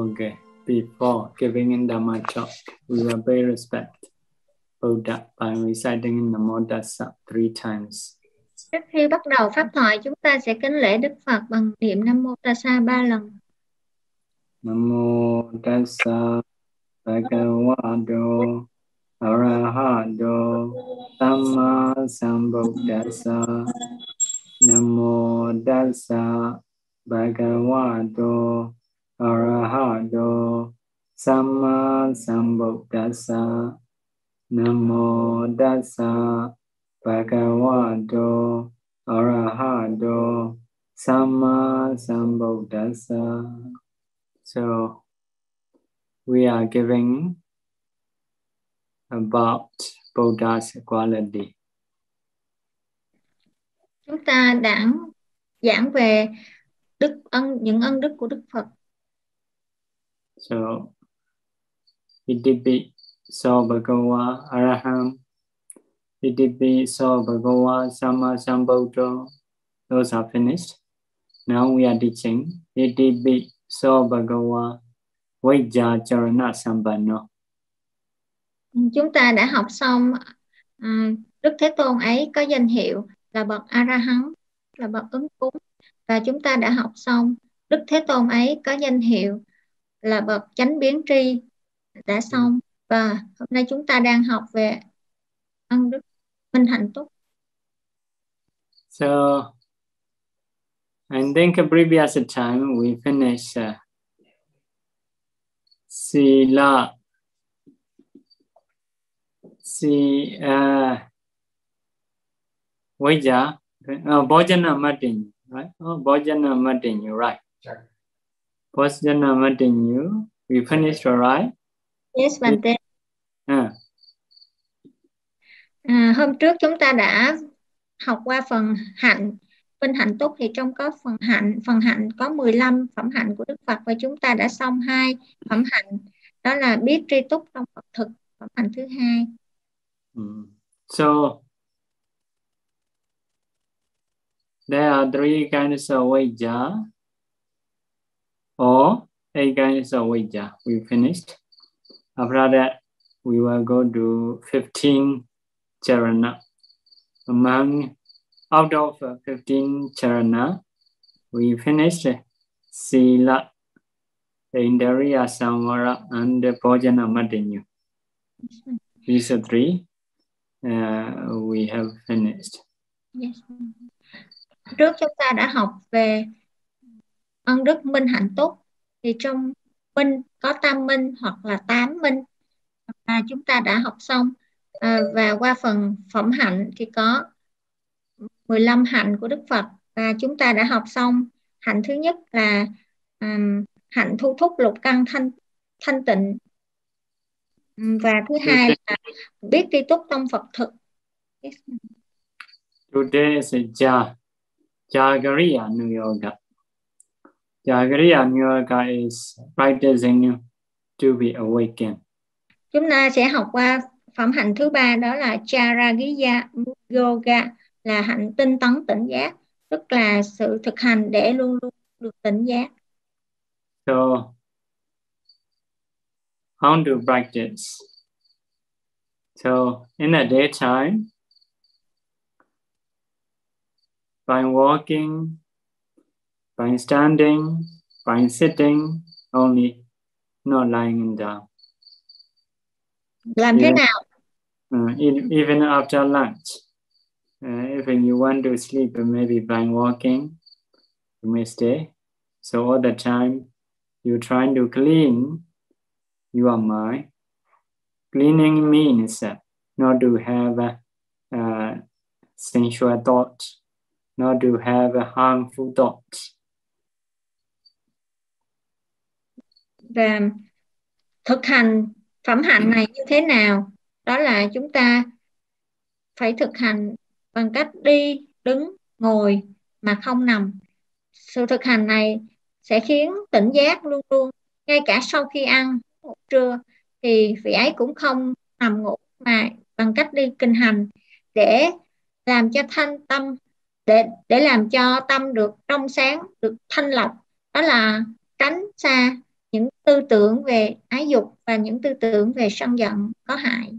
Okay. Before giving in Dhamma talk, we will pay respect Buddha by reciting Namo Tassa three times. Trước khi bắt đầu pháp thoại, chúng ta sẽ kính lễ Đức Phật bằng niệm Nam Mô Tassa ba lần. Namo Tassa Bhagavato Arahato Samma Sambuddhassa Namo Tassa Bhagavato Arahato Samma Sambuddhasa Namo Dasa Bhagavato Arahato Samma Sambuddhasa So, we are giving about Buddha's quality. Chúng ta đã giảng về đức ân, những ân đức của Đức Phật. So Itipi so Bhagava Araham Itipi so Bhagava Sama those are finished. Now we are teaching Itipi so Bhagava Vajja Charana Sampanno. Chúng ta đã học xong à, Đức Thế Tôn ấy có danh hiệu là bậc A La Hán, là bậc ứng cúng và chúng ta đã học xong Đức Thế Tôn ấy có danh hiệu là bậc chánh biến tri đã xong và hôm nay chúng ta đang học về ân đức minh hạnh túc. So I think a previous time we finished uh, Sila Si uh, Vaja uh, Bhojana Matin right? Oh, Bhojana Matin, you're right. Sure. Bhojana Matin, you we finished all right? Yes, Bante. Uh, À, hôm trước chúng ta đã học qua phần hạnh. Minh hạnh túc thì trong có phần hạnh. Phần hạnh có 15 phẩm hạnh của Đức Phật và chúng ta đã xong hai phẩm hạnh. Đó là biết tri túc trong Phật thực phẩm hạnh thứ hai. Mm. So there are three kinds of Vaja or eight kinds of Vaja. We finished. After that, we will go to 15 charana. Among out of uh, 15 charana, we finished Sila, the Indriya Samvara, and the Bhojana Madinyu. These are three uh, we have finished. yes. trước chúng ta đã học về ân đức minh hạnh túc thì trong minh có tam minh hoặc là tám minh. À, chúng ta đã học xong. À, và qua phần phẩm hạnh thì có 15 hạnh của Đức Phật. Và chúng ta đã học xong. Hạnh thứ nhất là um, hạnh thu thúc lục căn thanh thanh tịnh. Và thứ hai là biết tri túc trong Phật thực. Today is Ja, Jagariya New Yoga. New Yoga is practicing to be awakened. chúng ta sẽ học qua phẩm hạnh thứ ba đó là Charagiya Yoga là hạnh tinh tấn tỉnh giác tức là sự thực hành để luôn luôn được tỉnh giác So, how to practice? So, in the daytime, by walking, by standing, fine sitting, only not lying down. làm thế nào Uh, even after lunch, uh, if you want to sleep, maybe by walking, you may stay. So all the time, you're trying to clean your mind. Cleaning means uh, not to have uh, uh, sensual thoughts, not to have uh, harmful thoughts. Và thực hành phẩm hạnh này như thế nào? Đó là chúng ta phải thực hành bằng cách đi, đứng, ngồi mà không nằm. Sự thực hành này sẽ khiến tỉnh giác luôn luôn, ngay cả sau khi ăn, ngủ trưa, thì vị ấy cũng không nằm ngủ mà bằng cách đi kinh hành để làm cho thanh tâm, để để làm cho tâm được trong sáng, được thanh lọc. Đó là tránh xa những tư tưởng về ái dục và những tư tưởng về sân giận có hại.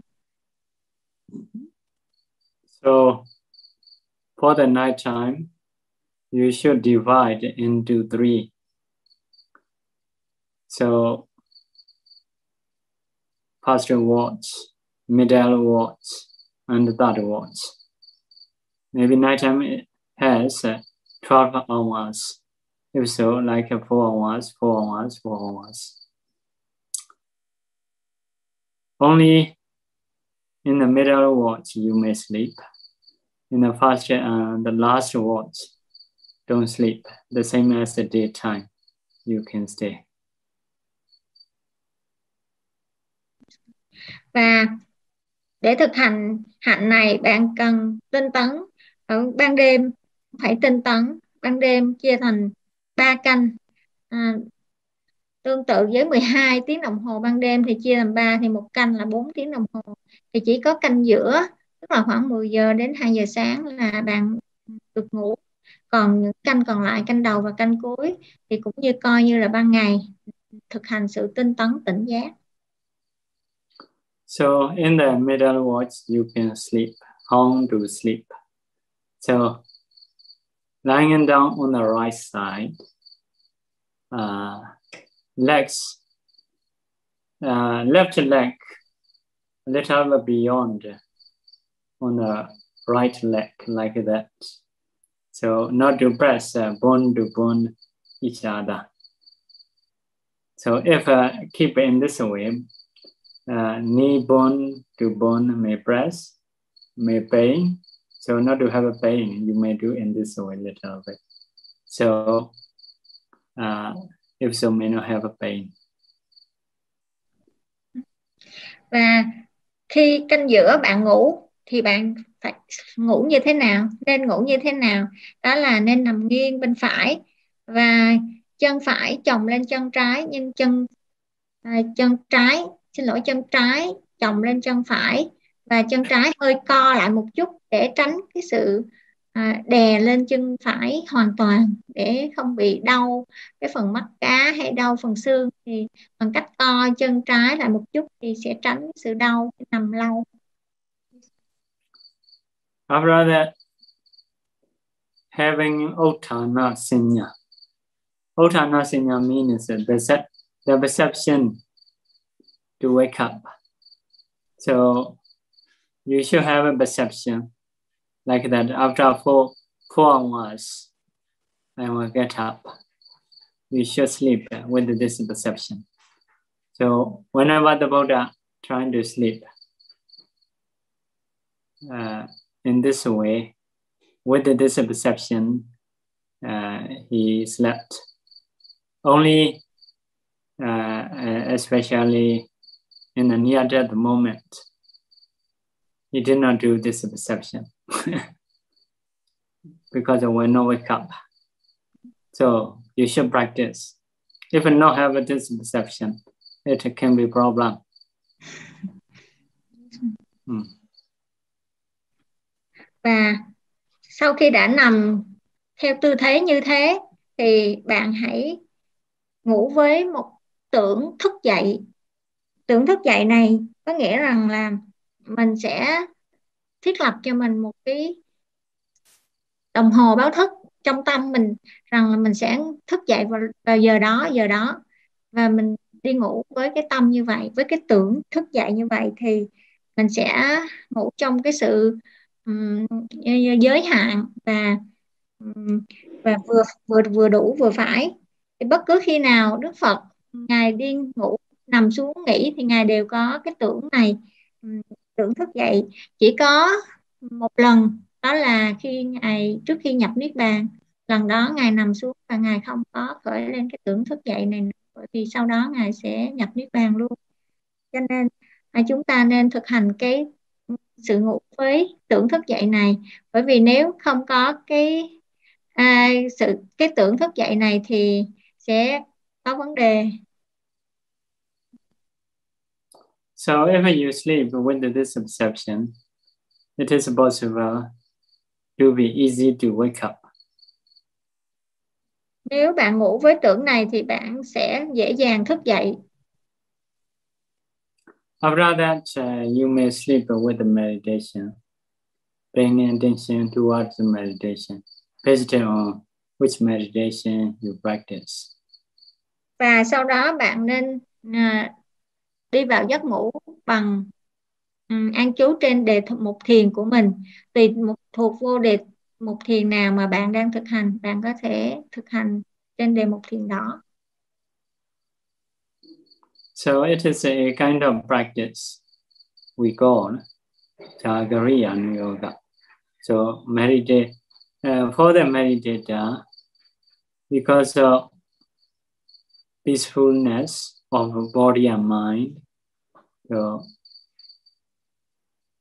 So for the night time, you should divide into three. So first watch, middle watch, and third watch. Maybe nighttime has 12 hours. If so, like four hours, four hours, four hours. Only in the middle watch you may sleep. In the first and the last watch, don't sleep. The same as the daytime, you can stay. Và để thực hành hạnh này bạn cần tinh tấn ở ban đêm phải tinh tấn ban đêm chia thành 3 canh. À, tương tự với 12 tiếng đồng hồ ban đêm thì chia làm 3 thì một canh là 4 tiếng đồng hồ. Thì chỉ có canh giữa tức là khoảng 10 giờ đến 2 giờ sáng là bạn được ngủ. Còn những canh còn lại canh đầu và canh cuối thì cũng như coi như là ban ngày thực hành sự tinh tấn tỉnh giác. So in the middle watch, you can sleep, how to sleep. So lying down on the right side, uh, legs, uh, left leg a little beyond on the right leg like that. So not to press uh, bone to bone each other. So if uh, keep in this way, uh, knee bone to bone may press, may pain. So not to have a pain, you may do in this way a little bit. So uh, if so, may not have a pain. Và khi canh giữa bạn ngủ thì bạn phải ngủ như thế nào? Nên ngủ như thế nào? Đó là nên nằm nghiêng bên phải và chân phải chồng lên chân trái nhưng chân à, chân trái xin lỗi chân trái chồng lên chân phải và chân trái hơi co lại một chút để tránh cái sự à, đè lên chân phải hoàn toàn để không bị đau cái phần mắt cá hay đau phần xương thì bằng cách co chân trái lại một chút thì sẽ tránh sự đau nằm lâu. After that, having Uttana Sinya. Means the perception to wake up. So you should have a perception like that after four, four hours, I will get up. You should sleep with this perception. So whenever the Buddha trying to sleep, uh, in this way, with this perception, uh, he slept. Only, uh, especially in the near death moment, he did not do this perception because it will not wake up. So you should practice. If you not have this perception, it can be problem. Hmm. Và sau khi đã nằm theo tư thế như thế thì bạn hãy ngủ với một tưởng thức dậy tưởng thức dậy này có nghĩa rằng là mình sẽ thiết lập cho mình một cái đồng hồ báo thức trong tâm mình rằng là mình sẽ thức dậy vào, vào giờ đó giờ đó. Và mình đi ngủ với cái tâm như vậy với cái tưởng thức dậy như vậy thì mình sẽ ngủ trong cái sự um, giới hạn và um, và vừa vừa vừa đủ vừa phải. Thì bất cứ khi nào Đức Phật ngài đi ngủ nằm xuống nghỉ thì ngài đều có cái tưởng này tưởng thức dậy chỉ có một lần đó là khi ngài trước khi nhập niết bàn. Lần đó ngài nằm xuống và ngài không có khởi lên cái tưởng thức dậy này bởi vì sau đó ngài sẽ nhập niết bàn luôn. Cho nên à, chúng ta nên thực hành cái sự ngủ với tưởng thức dậy này. Bởi vì nếu không có cái à, sự cái tưởng thức dậy này thì sẽ có vấn đề. So if you sleep with this perception, it is possible to be easy to wake up. nếu bạn ngủ với tưởng này thì bạn sẽ dễ dàng thức dậy After that, uh, you may sleep with the meditation, paying attention towards the meditation, based on which meditation you practice. Và sau đó bạn nên uh, đi vào giấc ngủ bằng um, an trú trên đề mục thiền của mình, tùy một thuộc vô đề mục thiền nào mà bạn đang thực hành, bạn có thể thực hành trên đề mục thiền đó. So it is a kind of practice we call Jagariyan Yoga. So meditate uh, for the meditator because of peacefulness of body and mind, the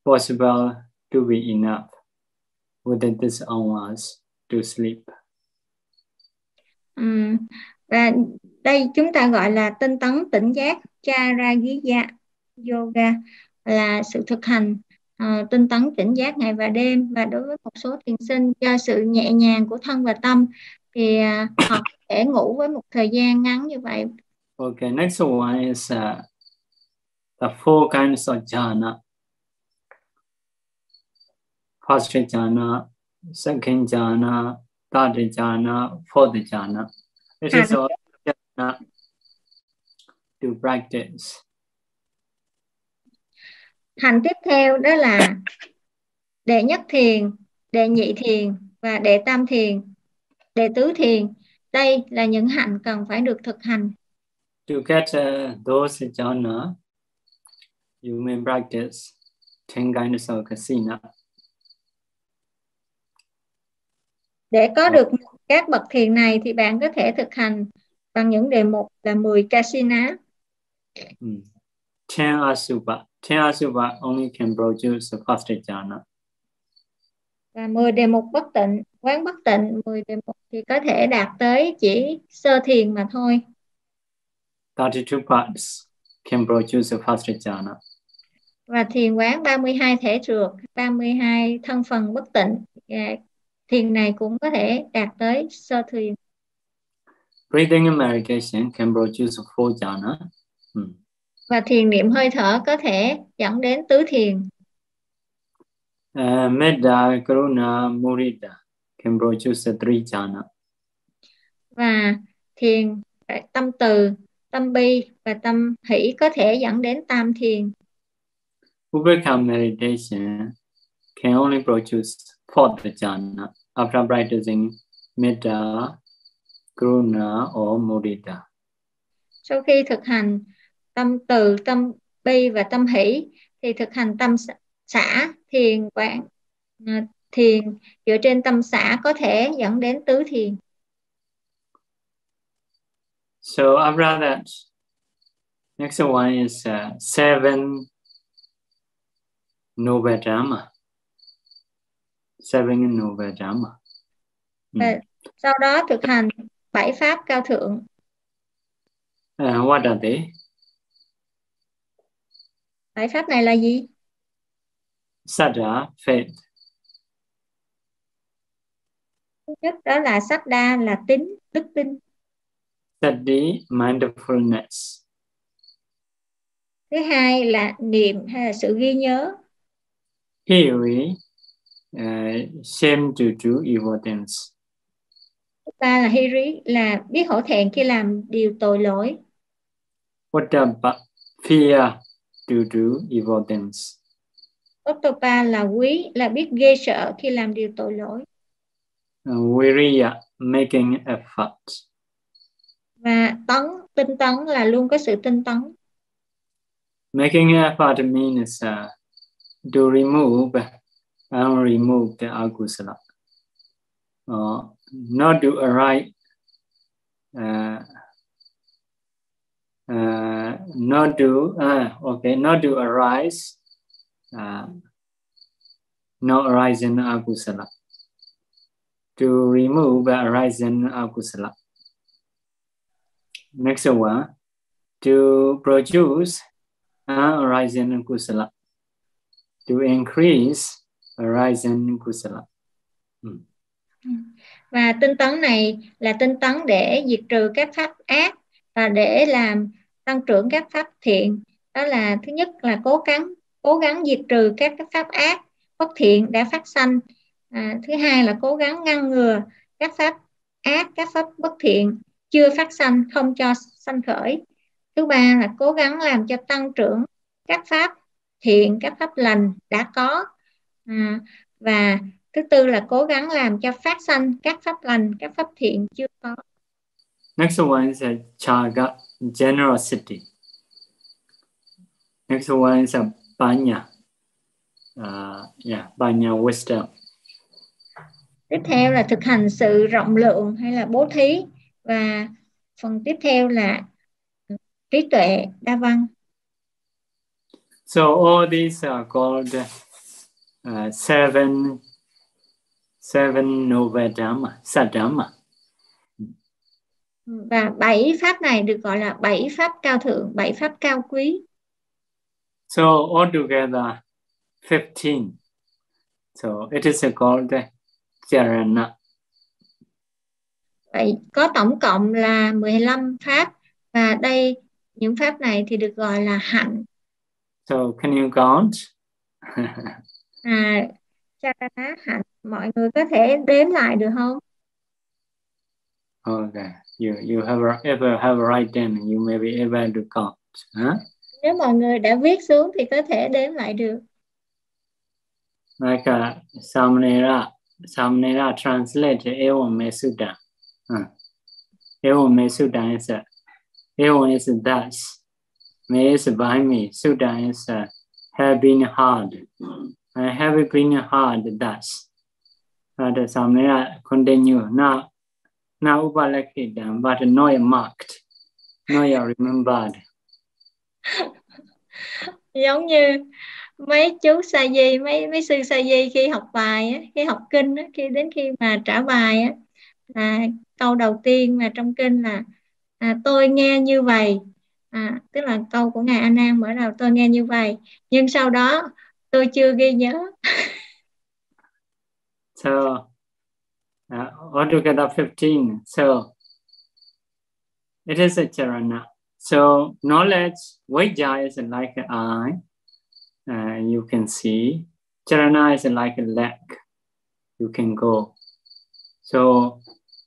possible to be enough within this hours to sleep. Um, và đây chúng ta gọi là tinh tấn tỉnh giác Charagiya Yoga là sự thực hành uh, tinh tấn tỉnh giác ngày và đêm và đối với một số thiền sinh do sự nhẹ nhàng của thân và tâm thì uh, họ có thể ngủ với một thời gian ngắn như vậy. Okay, next one is uh, the four kinds of jhana. First jhana, second jhana, third jhana, fourth jhana. This is all jhana to practice. Hành tiếp theo đó là đệ nhất thiền, đệ nhị thiền và đệ tam thiền, đệ tứ thiền. Đây là những hạnh cần phải được thực hành. To get uh, those jhana, you may practice ten kinds of kasina. Để có được các bậc thiền này thì bạn có thể thực hành bằng những đề mục là 10 kasina. Mm. Ten asupa. Ten asupa only can produce the first jhana. Và 10 đề mục bất tịnh, quán bất tịnh, 10 đề mục thì có thể đạt tới chỉ sơ thiền mà thôi. 32 parts can produce the first jhana. Và thiền quán 32 thể trượt, 32 thân phần bất tịnh. Và thiền này cũng có thể đạt tới sơ thiền. Breathing and meditation can produce four jhana. Hmm. Và thiền niệm hơi thở có thể dẫn đến tứ thiền. Uh, Metta, Karuna, Mudita can produce three jhana. Và thiền tâm từ, tâm bi và tâm hỷ có thể dẫn đến tam thiền. Ubeka meditation can only produce fourth jhana after practicing Metta, Karuna or Mudita. Sau khi thực hành tâm từ, tâm bi và tâm hỷ thì thực hành tâm xã thiền quán à, thiền dựa trên tâm xã có thể dẫn đến tứ thiền. So after that, next one is uh, seven noble dharma. Seven noble dharma. Và sau đó thực hành bảy pháp cao thượng. Uh, what are they? Bảy pháp này là gì? Sada, faith. Thứ nhất đó là đa là tính, đức tin. Sati, mindfulness. Thứ hai là niệm hay là sự ghi nhớ. Hiri, uh, shame to do evil things. Thứ ba là hiri là biết hổ thẹn khi làm điều tội lỗi. Ottappa, fear to do evil things. Ottopa là quý là biết ghê sợ khi làm điều tội lỗi. Uh, Viriya, making effort. Và tấn, tinh tấn là luôn có sự tinh tấn. Making effort means uh, to remove and remove the agusala Uh, not to arrive, uh, uh, not to, uh, okay, not to arise, uh, not arise in akusala. To remove arise in akusala. Next one, to produce arising kusala. To increase arising kusala. Hmm. và tinh tấn này là tinh tấn để diệt trừ các pháp ác và để làm tăng trưởng các pháp thiện đó là thứ nhất là cố gắng cố gắng diệt trừ các cái pháp ác bất thiện đã phát sanh à, thứ hai là cố gắng ngăn ngừa các pháp ác các pháp bất thiện chưa phát sanh không cho sanh khởi. Thứ ba là cố gắng làm cho tăng trưởng các pháp thiện các pháp lành đã có. À, và thứ tư là cố gắng làm cho phát sanh các pháp lành các pháp thiện chưa có. Next one is a chaga generosity. Next one is a panya uh, yeah panya wisdom. Tiếp theo là thực hành sự rộng lượng hay là bố thí và phần tiếp theo là trí tuệ đa văn. So all these are called uh, seven seven novadhamma sadhamma và bảy pháp này được gọi là bảy pháp cao thượng bảy pháp cao quý. So altogether 15 so it is called charana vậy có tổng cộng là 15 pháp và đây những pháp này thì được gọi là hạnh. So can you count? À charana hạnh mọi người có thể đếm lại được không? Okay you you have ever have write down you may be able to count huh? nếu mọi người đã viết xuống thì có thể đếm lại được. Like uh, Samnera Samnera translate Ewan Mesuda uh. me Mesuda is a Ewan is thus Me is by me Suda is uh, have been hard. I have been hard thus uh, the Samnera continue now now upalakita but not marked. Not remembered. Giống như mấy chú sa di mấy mấy sư sa di khi học bài á, khi học kinh á, khi đến khi mà trả bài á, là câu đầu tiên mà trong kinh là à, tôi nghe như vậy à, tức là câu của ngài A Nan mở đầu tôi nghe như vậy nhưng sau đó tôi chưa ghi nhớ so uh, altogether 15 so it is a charana so knowledge vajja is like an eye uh, you can see. Charana is like a leg. You can go. So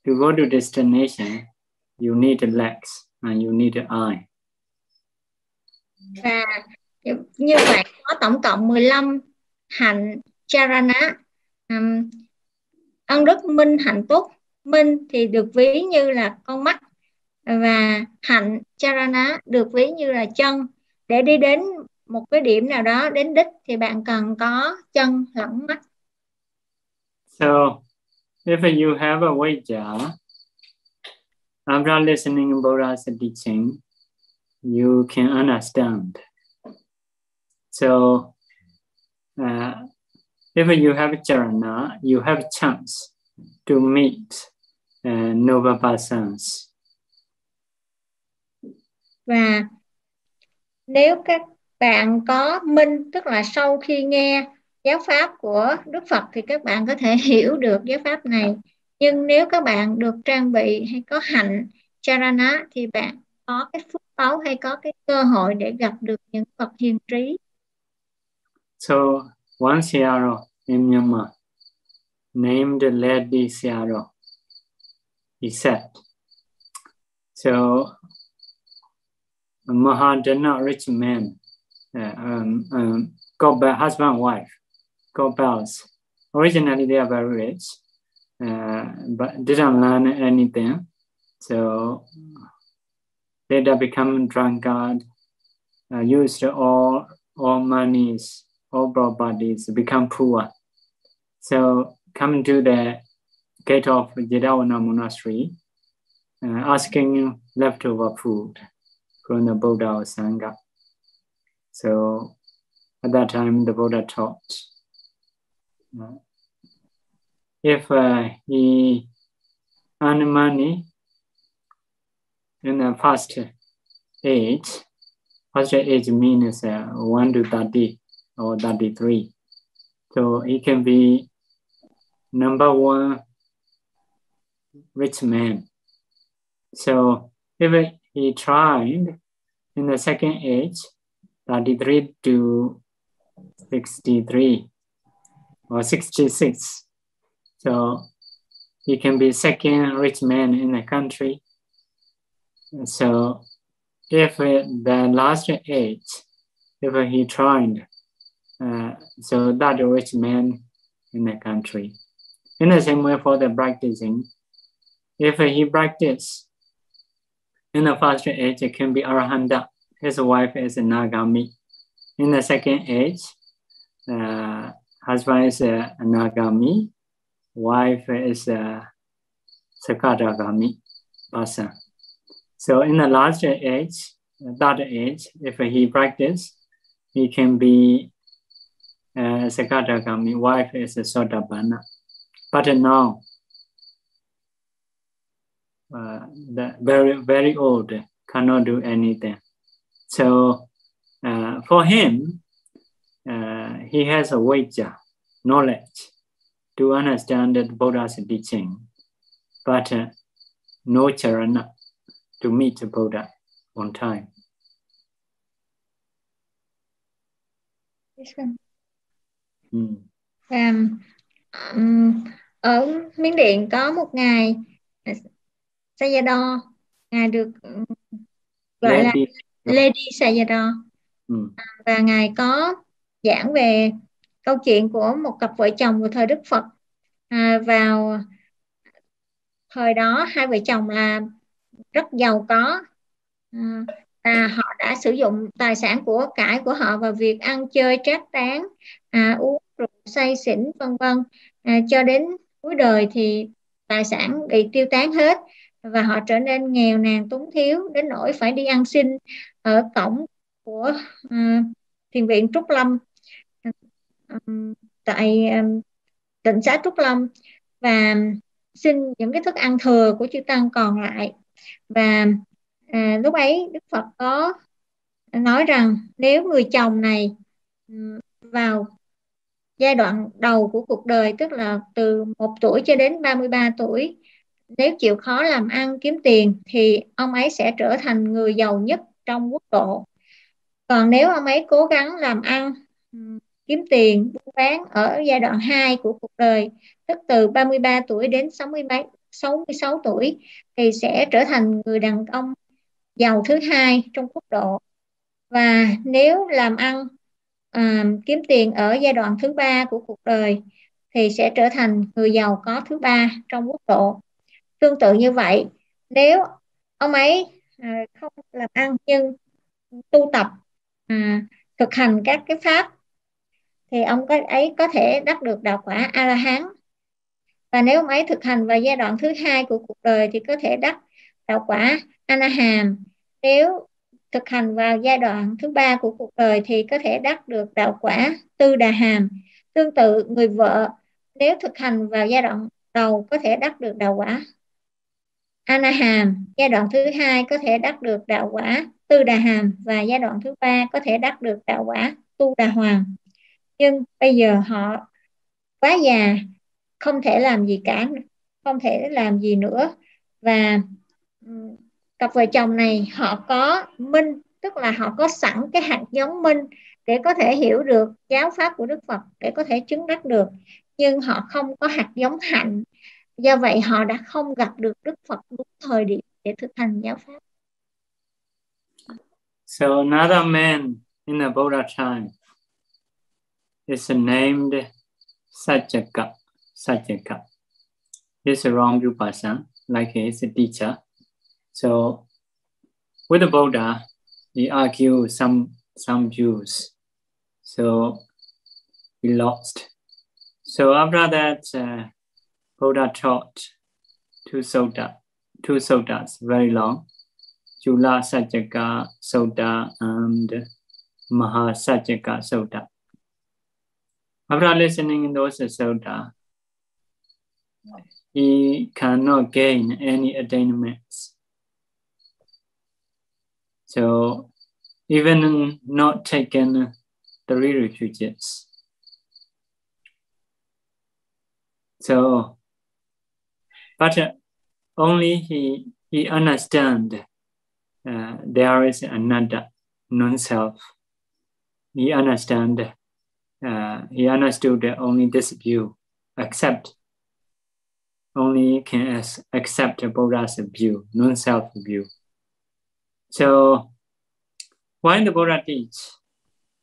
to go to destination, you need legs and you need an eye. Và như vậy có tổng cộng 15 hạnh charana. Um, ân đức minh hạnh túc. Minh thì được ví như là con mắt và hạnh charana được ví như là chân để đi đến một cái điểm nào đó đến đích thì bạn cần có chân lẫn mắt. So if you have a wager, after listening Buddha's teaching, you can understand. So uh, if you have charana, you have chance to meet uh, noble persons. Và nếu các bạn có minh tức là sau khi nghe giáo pháp của Đức Phật thì các bạn có thể hiểu được giáo pháp này. Nhưng nếu các bạn được trang bị hay có hạnh charana thì bạn có cái phước báo hay có cái cơ hội để gặp được những Phật hiền trí. So one Searo in Myanmar named Lady Searo, he said, so Mahadana rich man. Uh, um, um, couple, husband wife. Couples. Originally, they are very rich, uh, but didn't learn anything. So later become drunkard, uh, used all all monies, all properties, become poor. So come to the gate of Jedavana monastery, uh, asking leftover food from the Buddha or Sangha. So at that time, the Buddha taught if uh, he earn money in the first age, first age means uh, 1 to 30 or 33. So he can be number one rich man. So if he tried in the second age, 33 to 63 or 66. So he can be second rich man in the country. So if the last age, if he tried, uh, so that rich man in the country. In the same way for the practicing, if he practice in the first age, it can be Arahanta. His wife is Nagami. In the second age, uh, husband is a Nagami, wife is a Sakadagami person. So in the last age, that age, if he practice, he can be uh, Sakadagami, wife is a Sotabana. But now, uh, the very, very old, cannot do anything. So uh, for him, uh, he has a wager, knowledge to understand the Buddha's teaching, but uh, no charana to meet the Buddha on time. Ừ. Um, um, ở Miến Điện có một ngài Sayadaw, ngài được gọi Lady. là Lady Sayadaw. Ừ. Và ngài có giảng về câu chuyện của một cặp vợ chồng của thời Đức Phật. À, vào thời đó hai vợ chồng là rất giàu có. À, và họ đã sử dụng tài sản của cải của họ vào việc ăn chơi trác tán à, uống rượu say xỉn vân vân. À, cho đến cuối đời thì tài sản bị tiêu tán hết và họ trở nên nghèo nàn túng thiếu đến nỗi phải đi ăn xin ở cổng của uh, thiền viện Trúc Lâm um, tại um, tỉnh xã Trúc Lâm. Và xin những cái thức ăn thừa của chư tăng còn lại. Và à, lúc ấy Đức Phật có nói rằng nếu người chồng này vào giai đoạn đầu của cuộc đời tức là từ một tuổi cho đến 33 tuổi nếu chịu khó làm ăn kiếm tiền thì ông ấy sẽ trở thành người giàu nhất trong quốc độ. Còn nếu ông ấy cố gắng làm ăn kiếm tiền buôn bán ở giai đoạn 2 của cuộc đời. Tức từ 33 tuổi đến 60 66 tuổi thì sẽ trở thành người đàn ông giàu thứ hai trong quốc độ. Và nếu làm ăn à, kiếm tiền ở giai đoạn thứ ba của cuộc đời thì sẽ trở thành người giàu có thứ ba trong quốc độ. Tương tự như vậy nếu ông ấy à, không làm ăn nhưng tu tập à, thực hành các cái pháp thì ông ấy có thể đắc được đạo quả a la hán và nếu ông ấy thực hành vào giai đoạn thứ hai của cuộc đời thì có thể đắc đạo quả a la hàm nếu thực hành vào giai đoạn thứ ba của cuộc đời thì có thể đắc được đạo quả tư đà hàm tương tự người vợ. Nếu thực hành vào giai đoạn đầu có thể đắc được đạo quả Anaham, giai đoạn thứ hai có thể đắc được đạo quả Tư Đà Hàm và giai đoạn thứ ba có thể đắc được đạo quả Tu Đà Hoàng. Nhưng bây giờ họ quá già, không thể làm gì cả, không thể làm gì nữa. Và cặp vợ chồng này họ có minh tức là họ có sẵn cái hạt giống minh để có thể hiểu được giáo pháp của Đức Phật để có thể chứng đắc được. Nhưng họ không có hạt giống hạnh. Do vậy họ đã không gặp được Đức Phật đúng thời điểm để thực hành giáo pháp. So another man in the Buddha time is named Sajjaka. Sajjaka. He's a wrong person, like his teacher. So with the Buddha, he argued some some views. So he lost. So after that, uh, Buddha taught two sutta, two suttas, very long. Jula Sajjaka Sutta and Mahasajjaka Sutta. After listening those sutta, he cannot gain any attainments. So even not taken three refuges. So but only he he understand uh, there is another non-self. He understand uh, he understood that only this view accept only can accept a Buddha's view, non-self view. So when the Buddha teach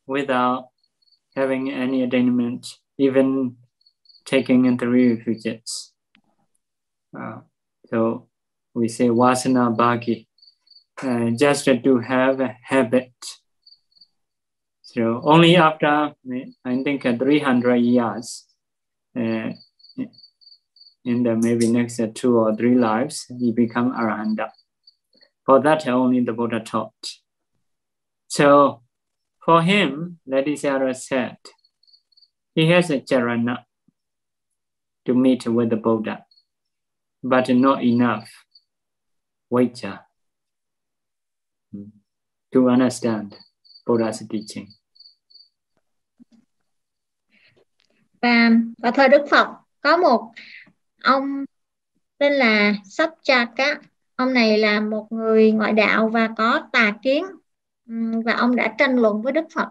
without having any attainment, even taking into refuges, uh, so we say vasana bhagi, uh, just to have a habit. So only after I think uh, 300 years, uh, in the maybe next uh, two or three lives, he become arahanta. For that uh, only the Buddha taught. So for him, Lady Sarah said, he has a charana to meet with the Buddha, but not enough vacha to understand Buddha's teaching. Và, và thời Đức Phật có một ông tên là Sapchaka. Ông này là một người ngoại đạo và có tà kiến. Và ông đã tranh luận với Đức Phật.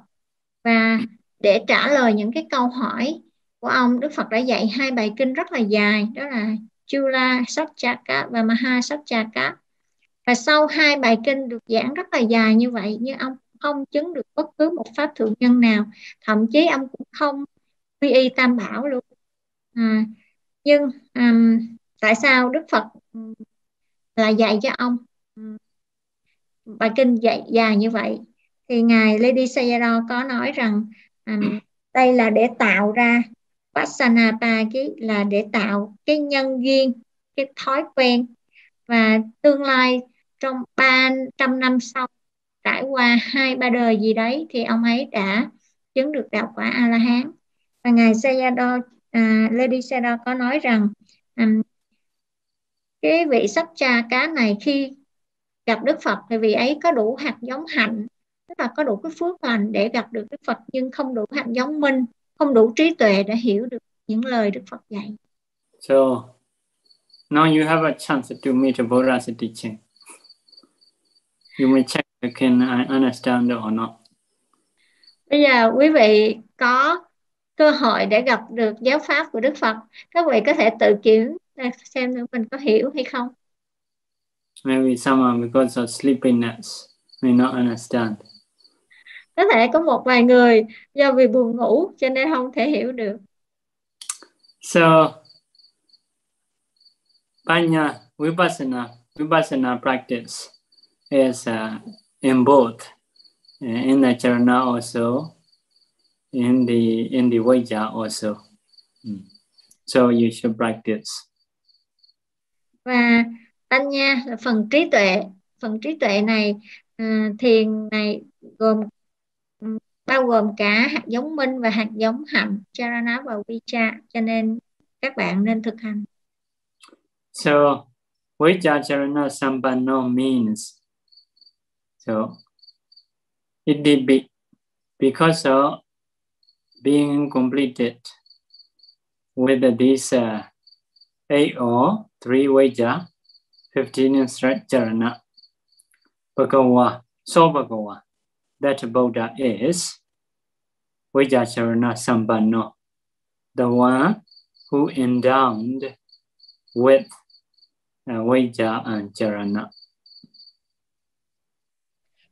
Và để trả lời những cái câu hỏi của ông Đức Phật đã dạy hai bài kinh rất là dài đó là Chula Sapchaka và Maha Sapchaka. Và sau hai bài kinh được giảng rất là dài như vậy nhưng ông không chứng được bất cứ một pháp thượng nhân nào. Thậm chí ông cũng không quy y tam bảo luôn. À, nhưng um, tại sao Đức Phật là dạy cho ông? Bài kinh dạy dài như vậy thì ngài Lady Sayadaw có nói rằng um, đây là để tạo ra Vasanapaki là để tạo cái nhân duyên cái thói quen. Và tương lai trong 300 năm sau trải qua hai ba đời gì đấy thì ông ấy đã chứng được đạo quả A La Hán và ngài Sayadaw à, Lady Sayadaw có nói rằng um, cái vị sắc cha cá này khi gặp Đức Phật thì vị ấy có đủ hạt giống hạnh tức là có đủ cái phước lành để gặp được Đức Phật nhưng không đủ hạt giống minh không đủ trí tuệ để hiểu được những lời Đức Phật dạy. So now you have a chance to meet a Buddha's teaching. You may check can I understand or not. Bây giờ quý vị có cơ hội để gặp được giáo pháp của Đức Phật. Các vị có thể tự kiểm xem thử mình có hiểu hay không. Maybe someone because of sleepiness may not understand. Có thể có một vài người do vì buồn ngủ cho nên không thể hiểu được. So, Panya Vipassana, Vipassana practice is uh, in both uh, in the charana also, in the in the Vaja also. Mm. So you should practice và Panya là phần trí tuệ phần trí tuệ này uh, thiền này gồm um, bao gồm cả hạt giống minh và hạt giống hạnh charana và vicha cho nên các bạn nên thực hành so vicha charana sampanno means so it did be because of being completed with this uh, eight or three Vaja, 15 in Charana. Bhagawa, so Bhagawa, that Buddha is Vajacharana Sampanno, the one who endowed with uh, and Charana.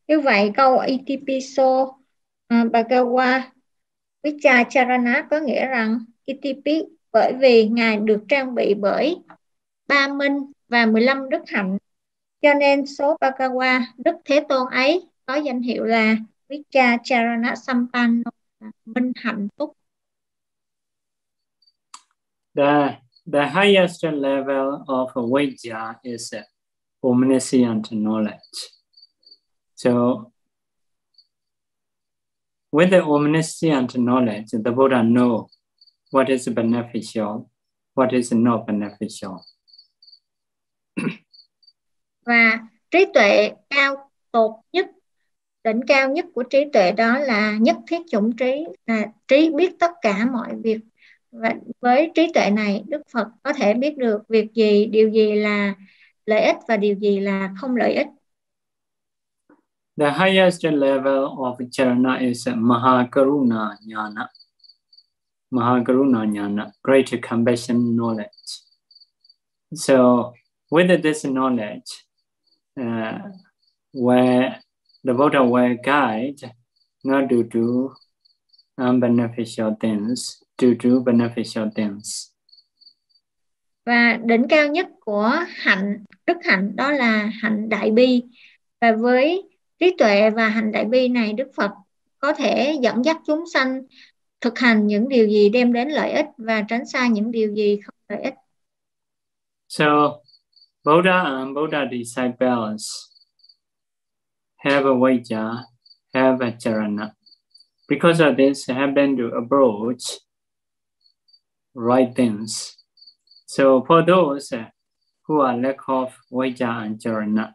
Như vậy câu Itipiso uh, Bhagawa Vicharana có nghĩa rằng Itipi bởi vì Ngài được trang bị bởi ba minh và 15 đức hạnh. Cho nên số Bhagawa, Đức Thế Tôn ấy có danh hiệu là Vicharana Charana Sampanno, minh hạnh túc. The, the highest level of Vajja is omniscient knowledge. So with the omniscient knowledge, the Buddha know what is beneficial, what is not beneficial. và trí tuệ cao tột nhất đỉnh cao nhất của trí tuệ đó là nhất thiết chủng trí là trí biết tất cả mọi việc và với trí tuệ này Đức Phật có thể biết được việc gì điều gì là lợi ích và điều gì là không lợi ích. The highest level of charana is Mahakaruna Jnana. Mahakaruna Jnana, great compassion knowledge. So, with this knowledge, uh, where the Buddha will guide not to do unbeneficial things, to do beneficial things. Và đỉnh cao nhất của hạnh, đức hạnh đó là hạnh đại bi. Và với trí tuệ và hành đại bi này Đức Phật có thể dẫn dắt chúng sanh thực hành những điều gì đem đến lợi ích và tránh xa những điều gì không lợi ích. So, Buddha and Buddha disciples have a vajja, have a charana. Because of this, happen to approach right things. So for those who are lack of vajja and charana,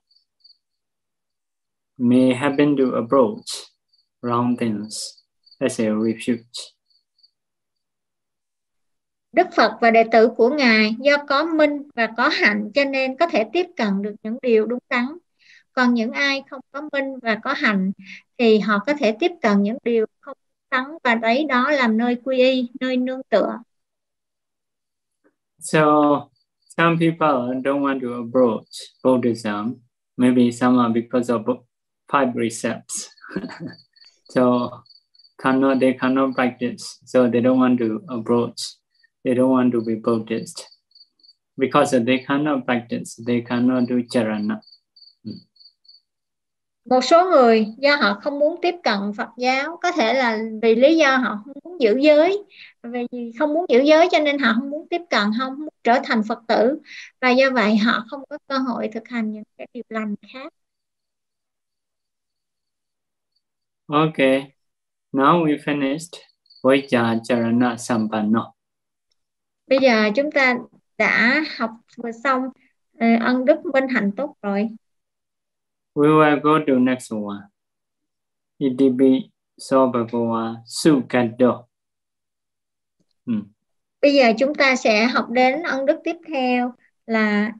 may happen to approach wrong things as a refuge. Đức Phật và đệ tử của Ngài do có minh và có hạnh cho nên có thể tiếp cận được những điều đúng đắn. Còn những ai không có minh và có hạnh thì họ có thể tiếp cận những điều không đúng đắn và lấy đó làm nơi quy y, nơi nương tựa. So some people don't want to approach Buddhism. Maybe some are because of five precepts. so cannot they cannot practice. So they don't want to approach. They don't want to be Buddhist. Because they cannot practice, they cannot do charana. Hmm. Một số người do họ không muốn tiếp cận Phật giáo có thể là vì lý do họ không muốn giữ giới vì không muốn giữ giới cho nên họ không muốn tiếp cận không muốn trở thành Phật tử và do vậy họ không có cơ hội thực hành những cái điều lành khác. Okay, now we finished Vaja Charana Sampanno. Bây giờ chúng ta đã học vừa xong uh, ân đức minh hạnh tốt rồi. We will go to next one. Itipi so bhagava sukado. Hmm. Bây giờ chúng ta sẽ học đến ân đức tiếp theo là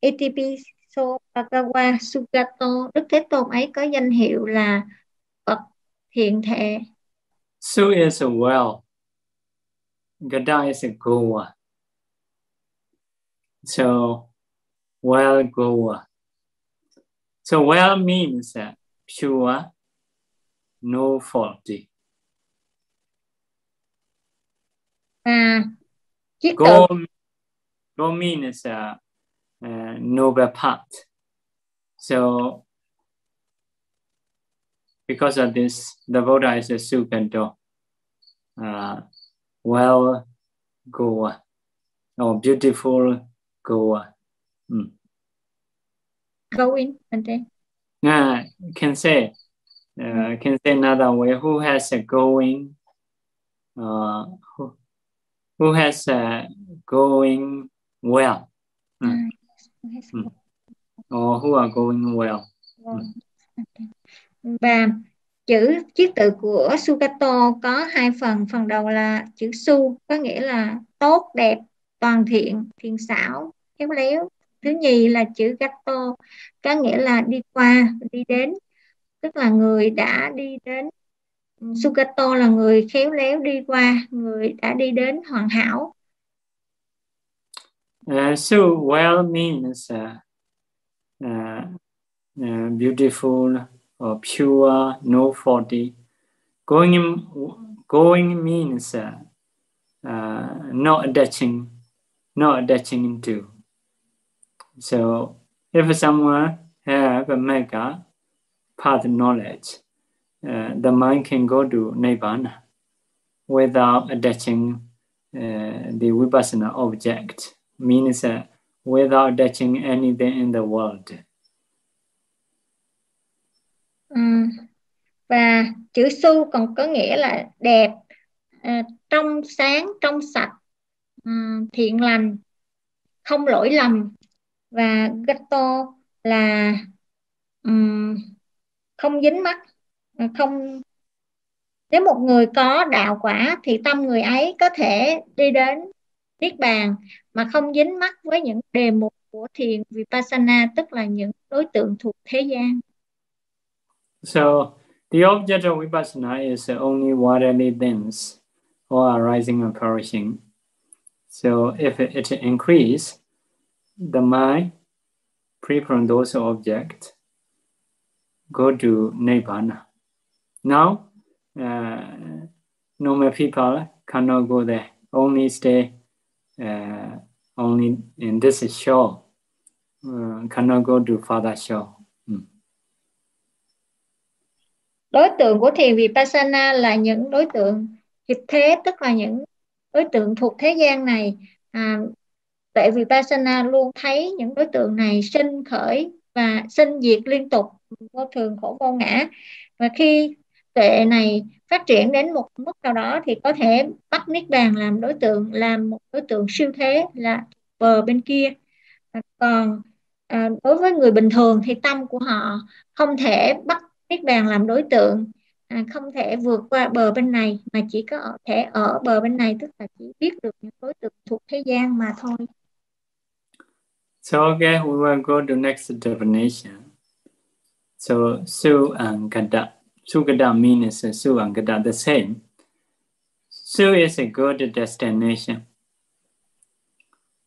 Itipi so bhagava sugato. Đức Thế Tôn ấy có danh hiệu là Phật thiện thể. Su is a well. Gada is a goa. So, well goa. So, well means uh, pure, no faulty. À, chiếc tự Go, go means uh, uh, noble path. So, because of this, the Buddha is a Sukando, uh, well goer, or beautiful goer. Mm. going and then Uh, can say, uh, can say another way, who has a going, uh, who, who has a going well, Mm. Mm. or who are going well và chữ chiếc tự của Sugato có hai phần. Phần đầu là chữ su có nghĩa là tốt đẹp toàn thiện thiện xảo khéo léo. Thứ nhì là chữ gato có nghĩa là đi qua đi đến tức là người đã đi đến. Sugato là người khéo léo đi qua người đã đi đến hoàn hảo. Uh, so well means uh, uh, uh, beautiful or pure, no faulty. Going, going means uh, uh, not attaching, not attaching into. So if someone have a mega path knowledge, uh, the mind can go to Nibbana without attaching uh, the Vipassana object, means uh, without attaching anything in the world. Ừ. Và chữ su còn có nghĩa là đẹp à, trong sáng trong sạch à, thiện lành không lỗi lầm và gato là um, không dính mắc à, không nếu một người có đạo quả thì tâm người ấy có thể đi đến niết bàn mà không dính mắc với những đề mục của thiền Vipassana tức là những đối tượng thuộc thế gian. So the object of Vipassana is only worldly things or arising and perishing. So if it increase, the mind free from those objects go to Nibbana. Now, uh, normal people cannot go there, only stay uh, only in this shore, uh, cannot go to further shore. Đối tượng của thiền Vipassana là những đối tượng hiệp thế, tức là những đối tượng thuộc thế gian này. À, Tuệ Vipassana luôn thấy những đối tượng này sinh khởi và sinh diệt liên tục, vô thường khổ vô ngã. Và khi tuệ này phát triển đến một mức nào đó thì có thể bắt niết bàn làm đối tượng làm một đối tượng siêu thế là bờ bên kia còn à, đối với người bình thường thì tâm của họ không thể bắt niết bàn làm đối tượng à, không thể vượt qua bờ bên này mà chỉ có ở, thể ở bờ bên này tức là chỉ biết được những đối tượng thuộc thế gian mà thôi. So okay, we will go to next definition. So su and gada. Sugata means uh, Su and Gata the same. Su is a good destination,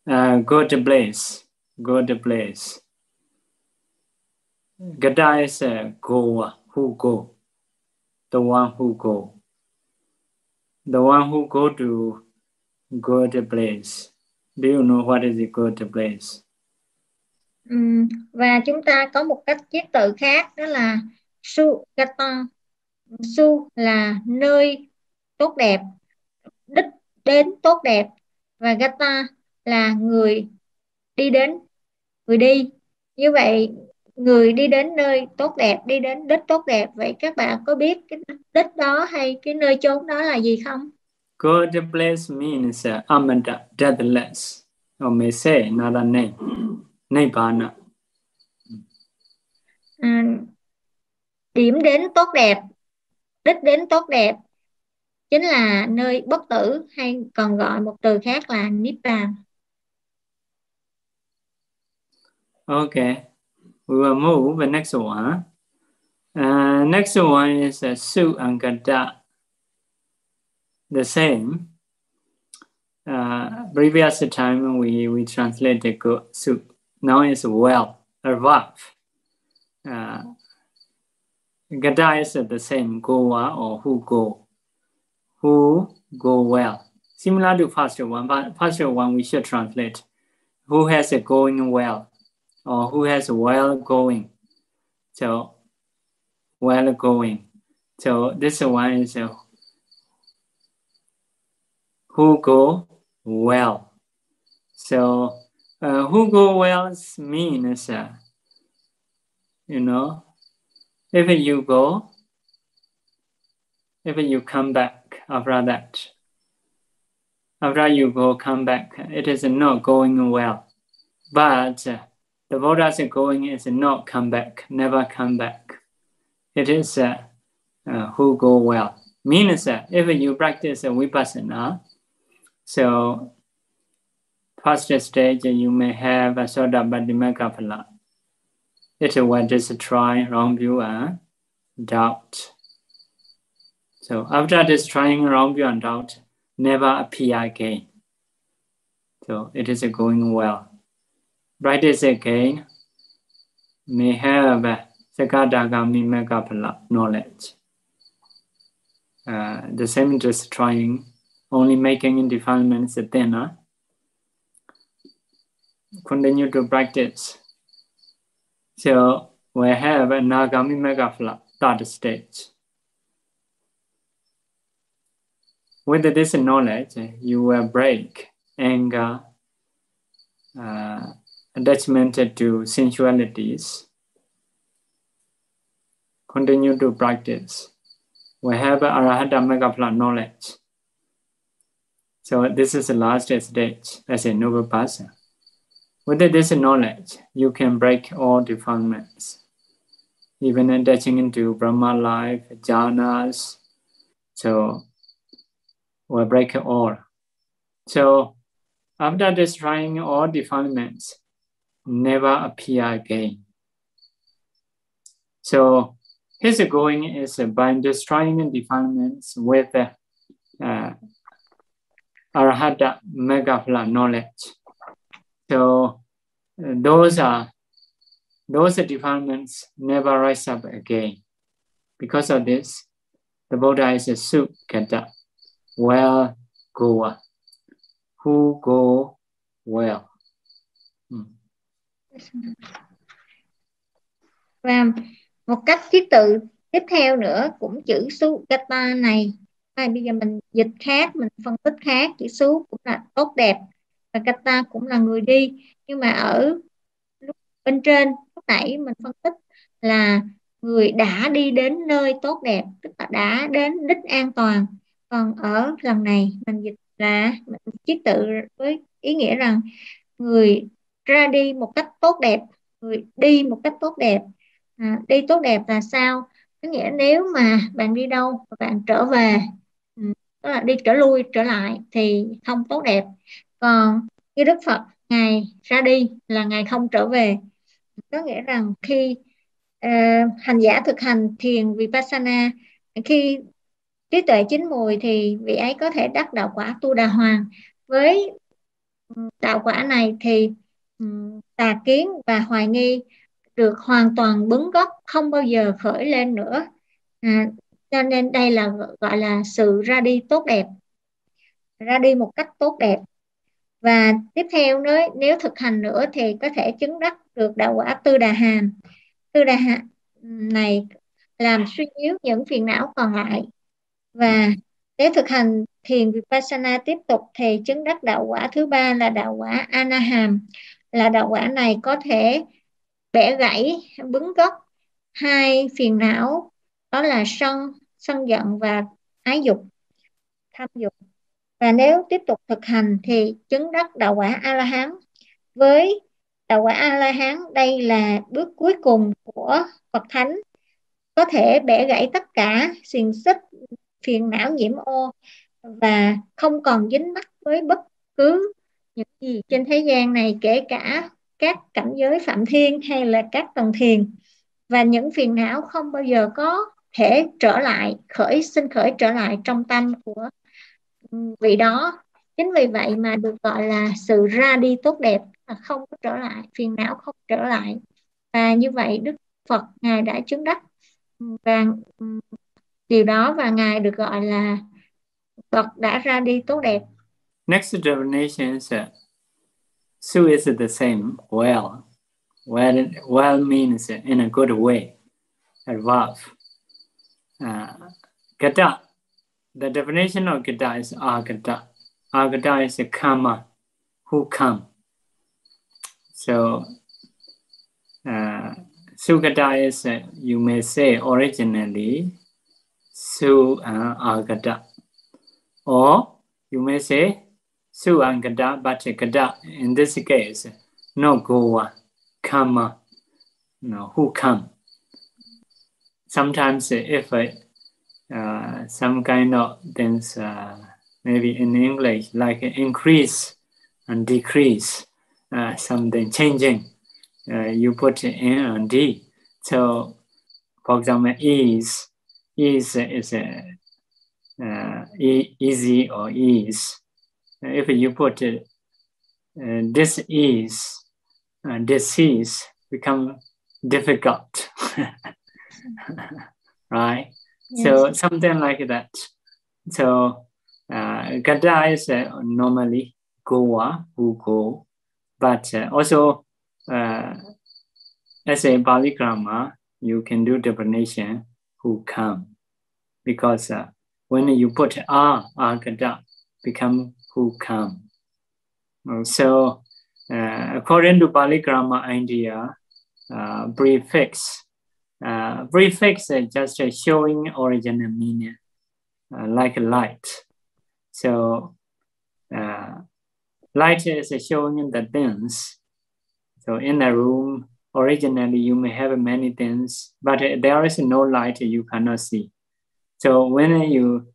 uh, good place, good place. Gata is a goer who go, the one who go, the one who go to good place. Do you know what is a good place? Um, và chúng ta có một cách viết tự khác đó là Sugata Su là nơi tốt đẹp đích đến tốt đẹp và Gata là người đi đến người đi. Như vậy người đi đến nơi tốt đẹp đi đến đích tốt đẹp. Vậy các bạn có biết cái đích đó hay cái nơi chốn đó là gì không? Good place means uh, amanda, deathless, or may say another name, Nibbana. À, điểm đến tốt đẹp đích đến tốt đẹp chính là nơi bất tử hay còn gọi một từ khác là nibbana. Okay, we will move the next one. Uh, next one is uh, su and gada. The same. Uh, previous time we, we translated su. Now it's well, a verb. Uh, Gada is the same, goa or who go. Who go well. Similar to first one, but first one we should translate. Who has a going well or who has well going. So well going. So this one is a who go well. So uh, who go well means, uh, you know, if you go, if you come back after that, after you go, come back, it is not going well. But the Buddha's going is not come back, never come back. It is uh, uh, who go well. Means uh, if you practice a vipassana, so first stage you may have a sort of badimaka it will destroy wrong view and doubt. So after this trying wrong view and doubt, never appear again. So it is going well. Practice again may have uh, Sakadagami Megapala knowledge. Uh, the same destroying, only making defilements then continue to practice so we have a Nagami Megafla, third stage. With this knowledge, you will break anger, uh, attachment to sensualities. Continue to practice. We have Arahata Megafla knowledge. So this is the last stage as a noble person. With this knowledge, you can break all defilements, even attaching into Brahma life, jhanas. So we'll break all. So after destroying all defilements, never appear again. So his going is by destroying defilements with uh, arahata megaphala knowledge. So those are those defilements never rise up again. Because of this, the Buddha is a sukata, well goer, who go well. Và một cách viết tự tiếp theo nữa cũng chữ sukata này. À, bây giờ mình dịch khác mình phân tích khác chữ su cũng là tốt đẹp và kata cũng là người đi. Nhưng mà ở lúc bên trên lúc nãy mình phân tích là người đã đi đến nơi tốt đẹp tức là đã đến đích an toàn. Còn ở lần này mình dịch là mình chiết tự với ý nghĩa rằng người ra đi một cách tốt đẹp người đi một cách tốt đẹp. À, đi tốt đẹp là sao? Có nghĩa nếu mà bạn đi đâu và bạn trở về ừ, tức là đi trở lui trở lại thì không tốt đẹp. Còn như đức phật ngày ra đi là ngày không trở về. Có nghĩa rằng khi uh, hành giả thực hành thiền vipassana khi trí tuệ chín mùi thì vị ấy có thể đắc đạo quả tu đà hoàng. Với ừ, đạo quả này thì tà kiến và hoài nghi được hoàn toàn bứng gốc không bao giờ khởi lên nữa. À, cho nên đây là gọi là sự ra đi tốt đẹp ra đi một cách tốt đẹp. Và tiếp theo nếu nếu thực hành nữa thì có thể chứng đắc được đạo quả tư đà hàm. Tư đà hàm này làm suy yếu những phiền não còn lại. Và nếu thực hành thiền vipassana tiếp tục thì chứng đắc đạo quả thứ ba là đạo quả anaham là đạo quả này có thể bẻ gãy, bứng gốc. Hai phiền não, đó là sân sân giận và ái dục, tham dục. Và nếu tiếp tục thực hành thì chứng đắc đạo quả a la hán với đạo quả a la hán đây là bước cuối cùng của phật thánh. Có thể bẻ gãy tất cả xiềng xích, phiền não nhiễm ô và không còn dính mắc với bất cứ những gì trên thế gian này kể cả các cảnh giới phạm thiên hay là các tầng thiền, và những phiền não không bao giờ có thể trở lại, khởi sinh khởi trở lại trong tâm của ừ, vị đó. Chính vì vậy mà được gọi là sự ra đi tốt đẹp là không có trở lại, phiền não không trở lại. Và như vậy đức phật, ngài đã chứng đắc. Ừ, và điều đó và ngài được gọi là phật đã ra đi tốt đẹp. Next definition is uh, so is the same. Well well well means in a good way. Adverb. Uh, gata the definition of gata is agata agata is a karma who come? So uh, Sugata is, uh, you may say, originally Su uh, Agata. Or you may say Su but Gata, in this case, no Goa, Kama, no, who come. Sometimes if uh, some kind of things, uh, maybe in English, like increase and decrease, uh, something changing, uh, you put in and D. So, for example, is is is uh, e easy or ease. If you put uh, this is uh, disease become difficult, right? Yes. So something like that. So uh, Gada is uh, normally Goa, who go, but uh, also uh, as a Bali grammar, you can do definition who come because uh, when you put a agada become who come. So uh, according to Bali grammar idea, uh, prefix, uh, prefix is just showing original meaning, uh, like light. So uh, light is showing the things so in a room, originally you may have many things, but there is no light you cannot see. So when you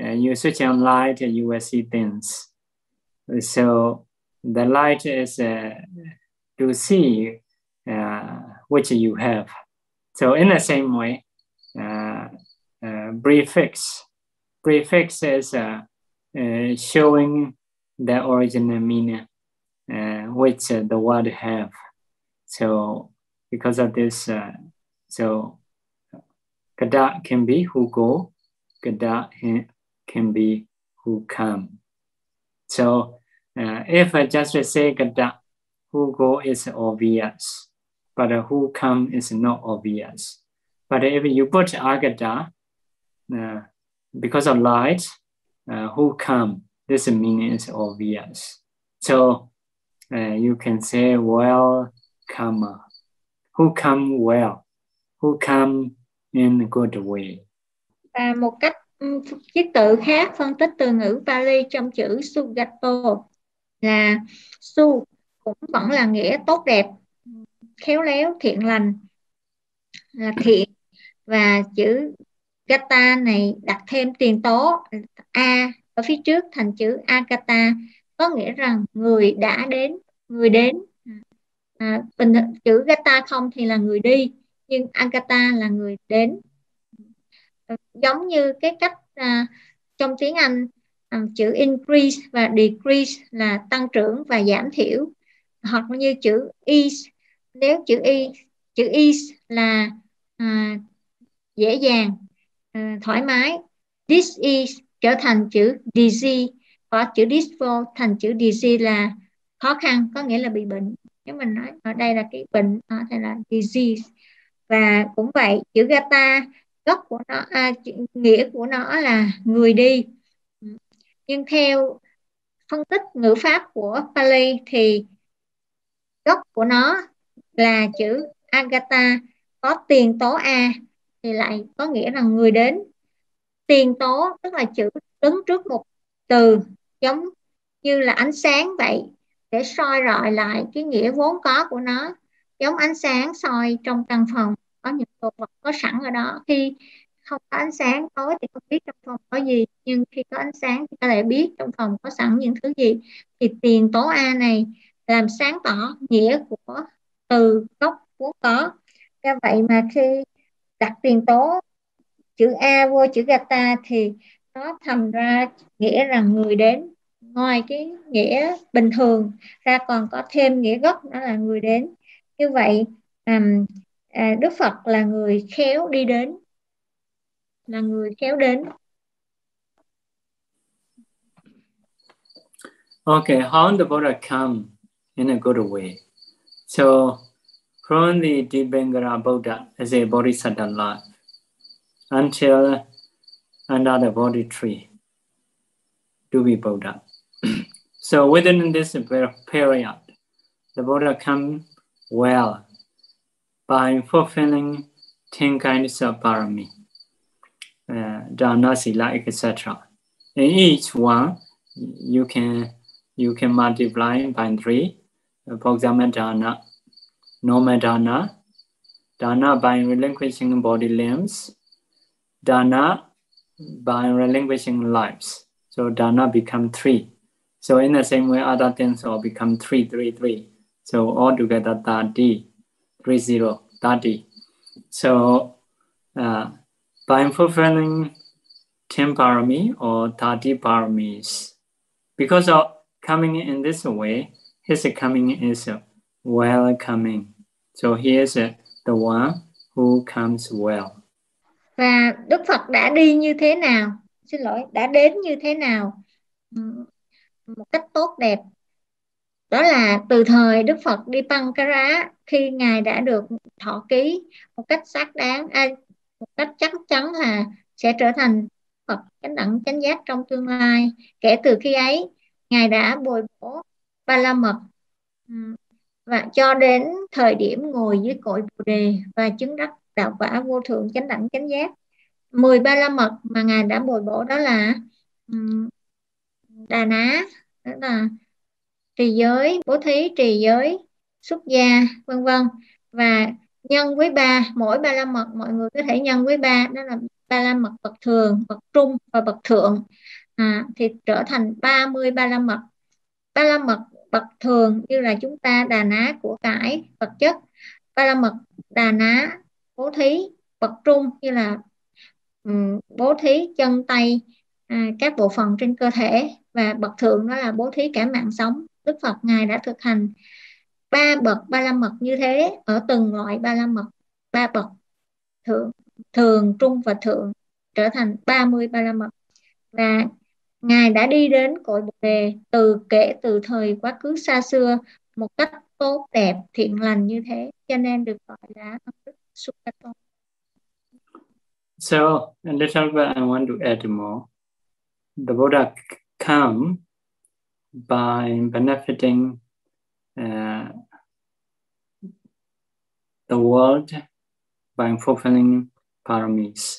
uh, you switch on light, you will see things. So the light is uh, to see uh, which you have. So in the same way, uh, uh, prefix, prefix is uh, uh, showing the original meaning uh, which the word have. So because of this, so kada can be who go, kada can be who come. So if I just say kada, who go is obvious but who come is not obvious. But if you put agada, uh, because of light, uh, who come, this meaning is obvious. So uh, you can say well come, who come well, who come in good way. Một cách Ừ, viết tự khác phân tích từ ngữ Pali trong chữ Sugato. Là su cũng vẫn là nghĩa tốt đẹp khéo léo thiện lành là thiện. Và chữ gata này đặt thêm tiền tố a ở phía trước thành chữ Agata. Có nghĩa rằng người đã đến người đến. À, bình chữ gata không thì là người đi nhưng Agata là người đến giống như cái cách à, trong tiếng Anh à, chữ increase và decrease là tăng trưởng và giảm thiểu. Hoặc như chữ ease nếu chữ y chữ is là à, dễ dàng à, thoải mái this is trở thành chữ disease có chữ this vô thành chữ disease là khó khăn có nghĩa là bị bệnh. Nếu mình nói ở đây là cái bệnh đó thì là disease. Và cũng vậy chữ gata gốc của nó à, nghĩa của nó là người đi. Nhưng theo phân tích ngữ pháp của Pali thì gốc của nó là chữ Agatha có tiền tố A thì lại có nghĩa là người đến. Tiền tố tức là chữ đứng trước một từ giống như là ánh sáng vậy để soi rọi lại cái nghĩa vốn có của nó giống ánh sáng soi trong căn phòng có những đồ vật có sẵn ở đó. Khi không có ánh sáng tối thì không biết trong phòng có gì nhưng khi có ánh sáng thì ta lại biết trong phòng có sẵn những thứ gì. Thì tiền tố A này làm sáng tỏ nghĩa của từ gốc vốn có. Do vậy mà khi đặt tiền tố chữ a vô chữ gata thì nó thành ra nghĩa rằng người đến ngoài cái nghĩa bình thường ra còn có thêm nghĩa gốc đó là người đến. Như vậy um, à, đức phật là người khéo đi đến là người khéo đến Okay, how the Buddha come in a good way? So from the Dibengara Buddha as a Bodhisattva life until under the Bodhi tree to be Buddha. so within this period, the Buddha come well by fulfilling ten kinds of parami, uh, dana, sila, etc. In each one, you can you can multiply by three for example, dana, normal dana, dana by relinquishing body limbs, dana by relinquishing lives. So dana become three. So in the same way, other things all become three, three, three. So altogether 30, three zero, 30. So uh, by fulfilling 10 parami or 30 paramis, because of coming in this way, his coming is welcoming. So he is the one who comes well. Và Đức Phật đã đi như thế nào? Xin lỗi, đã đến như thế nào? Ừ, một cách tốt đẹp. Đó là từ thời Đức Phật đi Pankara khi Ngài đã được thọ ký một cách xác đáng, à, một cách chắc chắn là sẽ trở thành Phật chánh đẳng chánh giác trong tương lai. Kể từ khi ấy, Ngài đã bồi bổ ba la mật và cho đến thời điểm ngồi dưới cội bồ đề và chứng đắc đạo quả vô thượng chánh đẳng chánh giác 13 la mật mà ngài đã bồi bổ đó là um, đà ná đó là trì giới bố thí trì giới xuất gia vân vân. Và nhân với ba mỗi ba la mật mọi người có thể nhân với ba đó là ba la mật bậc thường bậc trung và bậc thượng. À, thì trở thành 30 ba la mật. Ba la mật bậc thường như là chúng ta đà ná của cải vật chất. Ba la mật đà ná bố thí bậc trung như là um, bố thí chân tay à, các bộ phận trên cơ thể. Và bậc thượng đó là bố thí cả mạng sống đức phật ngài đã thực hành ba bậc, ba la mật như thế, ở từng loại ba la mật, ba bậc thượng, thường, trung và thượng, trở thành 30 ba la mật và ngài đã đi đến cội bồ đề từ kể từ thời quá khứ xa xưa một cách tốt, đẹp, thiện lành như thế, cho nên được gọi là Sukato. So, a little bit I want to add more. The Buddha come by benefiting uh, the world by fulfilling paramis.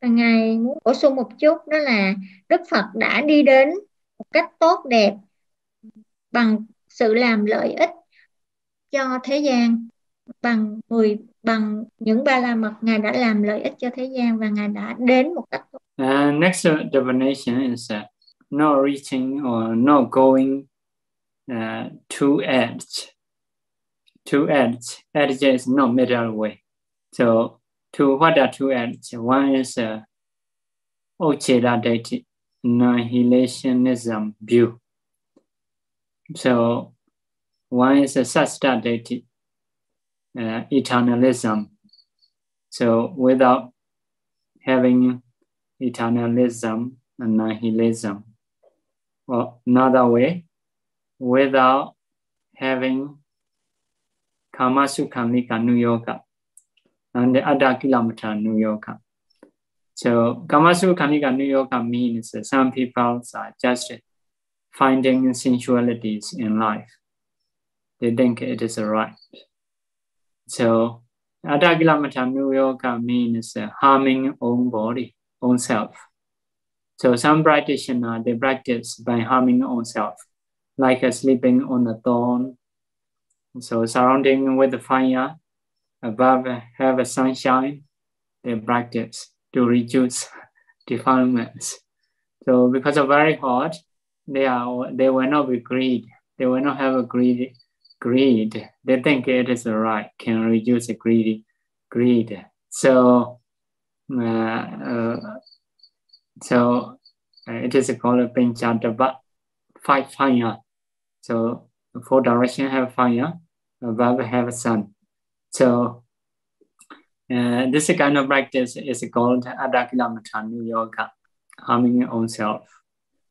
Và Ngài muốn bổ sung một chút đó là Đức Phật đã đi đến một cách tốt đẹp bằng sự làm lợi ích cho thế gian bằng người bằng những ba la mật. Ngài đã làm lợi ích cho thế gian và ngài đã đến một cách uh, next definition is uh, not reaching or not going uh, to edge to edge. Edge is not middle way. So to what are two edge? One is uh, Ocheda annihilationism view. So one is a sasta deity uh, eternalism. So without having eternalism and nihilism, another way, without having Kamasukhamika New Yoga and the Adakilamatta New Yoga. So Kamasukhamika New Yoga means that some people are just finding sensualities in life. They think it is right. So Adagilamata yoga means harming own body, own self. So some practitioners, they practice by harming own self, like uh, sleeping on a thorn. So surrounding with the fire, above uh, have a sunshine, they practice to reduce defilements. So because of very hot, they are they will not be greed. They will not have a greed greed. They think it is right, can reduce greedy Greed. So, uh, uh, so uh, it is called Panchadava, five fire. So four direction have fire, above have sun. So uh, this kind of practice is called Adakilamatanu Yoga, harming your own self.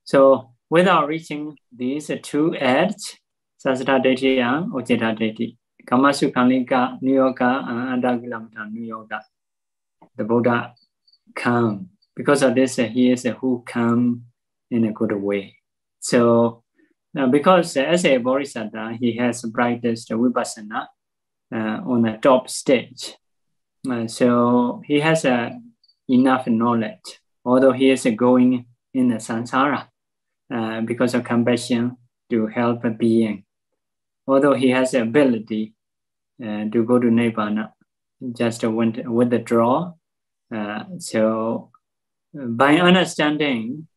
So without reaching these two edges, Sasata Detiya, Ojita Deti. Kamasu Kalika, New Yoga, and Adagilamata, New Yoga. The Buddha come. Because of this, he is a who come in a good way. So, uh, because as a Bodhisattva, he has practiced Vipassana uh, on the top stage. Uh, so, he has uh, enough knowledge, although he is going in the samsara uh, because of compassion to help a being although he has the ability uh, to go to Nibbana, just went withdraw. Uh, so by understanding,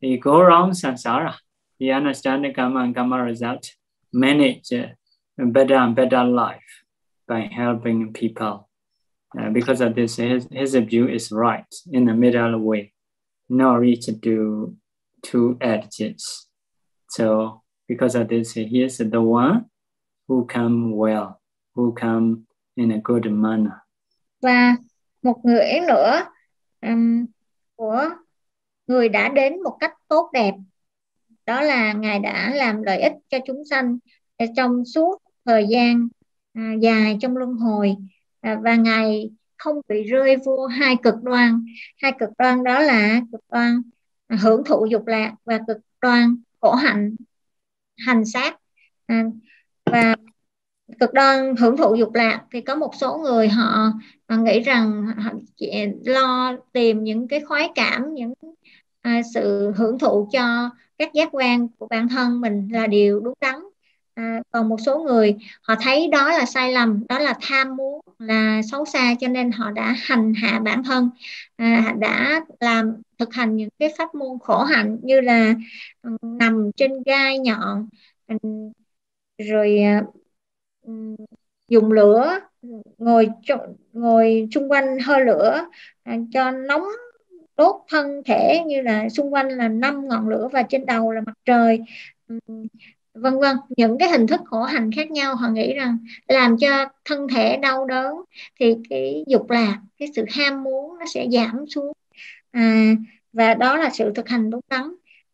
he go around samsara. The karma and karma result, manage a better and better life by helping people. Uh, because of this, his, his view is right in the middle way, not reach to two edges. So because of this, he is the one who come well, who come in a good manner. Và một người nữa um, của người đã đến một cách tốt đẹp. Đó là ngài đã làm lợi ích cho chúng sanh trong suốt thời gian à, dài trong luân hồi. À, và ngài không bị rơi vô hai cực đoan. Hai cực đoan đó là cực đoan hưởng thụ dục lạc và cực đoan khổ hạnh hành sát à, và cực đoan hưởng thụ dục lạc. Thì có một số người họ, họ nghĩ rằng họ chỉ lo tìm những cái khoái cảm những à, sự hưởng thụ cho các giác quan của bản thân mình là điều đúng đắn. À, còn một số người họ thấy đó là sai lầm đó là tham muốn là xấu xa cho nên họ đã hành hạ bản thân. À, đã làm thực hành những cái pháp môn khổ hạnh như là ừ, nằm trên gai nhọn ừ, rồi à, dùng lửa ngồi ngồi xung quanh hơi lửa à, cho nóng đốt thân thể như là xung quanh là năm ngọn lửa và trên đầu là mặt trời. Vân vân những cái hình thức khổ hành khác nhau. Họ nghĩ rằng làm cho thân thể đau đớn thì cái dục lạc cái sự ham muốn nó sẽ giảm xuống. À, và đó là sự thực hành đúng đắn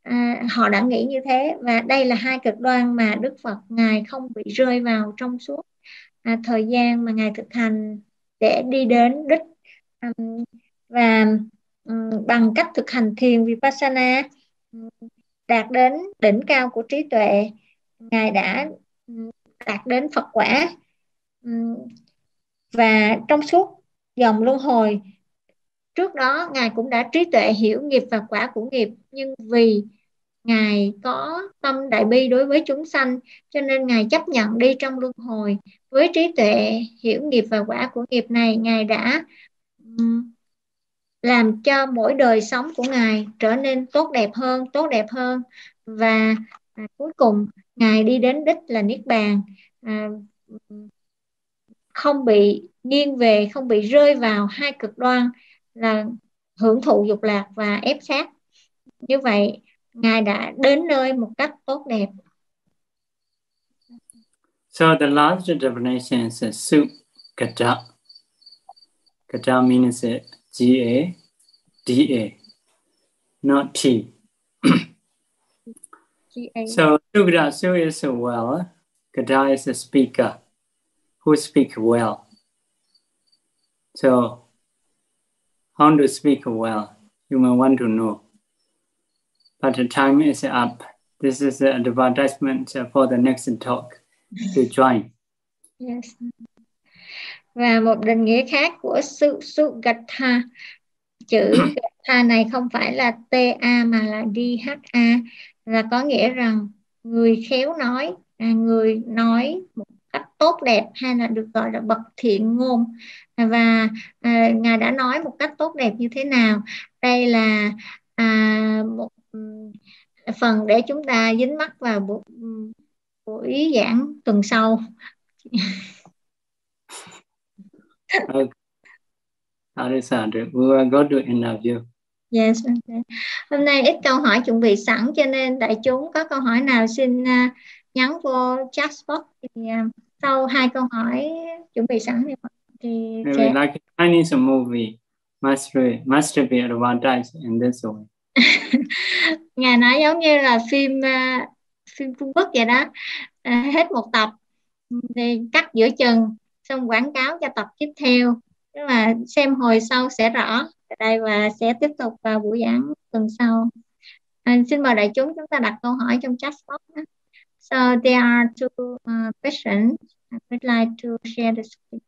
à, họ đã nghĩ như thế và đây là hai cực đoan mà Đức Phật ngài không bị rơi vào trong suốt. À, thời gian mà ngài thực hành để đi đến đích à, và um, bằng cách thực hành thiền vipassana đạt đến đỉnh cao của trí tuệ ngài đã đạt đến Phật quả và trong suốt dòng luân hồi trước đó ngài cũng đã trí tuệ hiểu nghiệp và quả của nghiệp. Nhưng vì ngài có tâm đại bi đối với chúng sanh cho nên ngài chấp nhận đi trong luân hồi. Với trí tuệ hiểu nghiệp và quả của nghiệp này ngài đã làm cho mỗi đời sống của ngài trở nên tốt đẹp hơn tốt đẹp hơn. Và à, cuối cùng ngài đi đến đích là niết bàn à, không bị nghiêng về không bị rơi vào hai cực đoan là hưởng thụ dục lạc và ép sát. Như vậy ngài đã đến nơi một cách tốt đẹp So the last definition is a soup kata. Kata means G A D A, not T. So Sugata Su is a well, Gada is a speaker who speak well. So how to speak well, you may want to know. But the time is up. This is an advertisement for the next talk to join. Yes. Và một định nghĩa khác của su Sugatha chữ Gatha này không phải là TA mà là DHA là có nghĩa rằng người khéo nói à, người nói một cách tốt đẹp hay là được gọi là bậc thiện ngôn và à, ngài đã nói một cách tốt đẹp như thế nào đây là à, một phần để chúng ta dính mắt vào buổi, buổi giảng tuần sau okay. We will go to interview. Yes, okay. Hôm nay ít câu hỏi chuẩn bị sẵn cho nên đại chúng có câu hỏi nào xin uh, nhắn vô chat box thì uh, sau hai câu hỏi chuẩn bị sẵn thì thì like Chinese movie must be, must be advertised in this way. nghe nói giống như là phim uh, phim Trung Quốc vậy đó. Uh, hết một tập thì cắt giữa chừng xong quảng cáo cho tập tiếp theo. Tức là xem hồi sau sẽ rõ đây và sẽ tiếp tục vào buổi giảng tuần sau. À, xin mời đại chúng chúng ta đặt câu hỏi trong chat box. So there are two uh, questions. I would like to share the screen.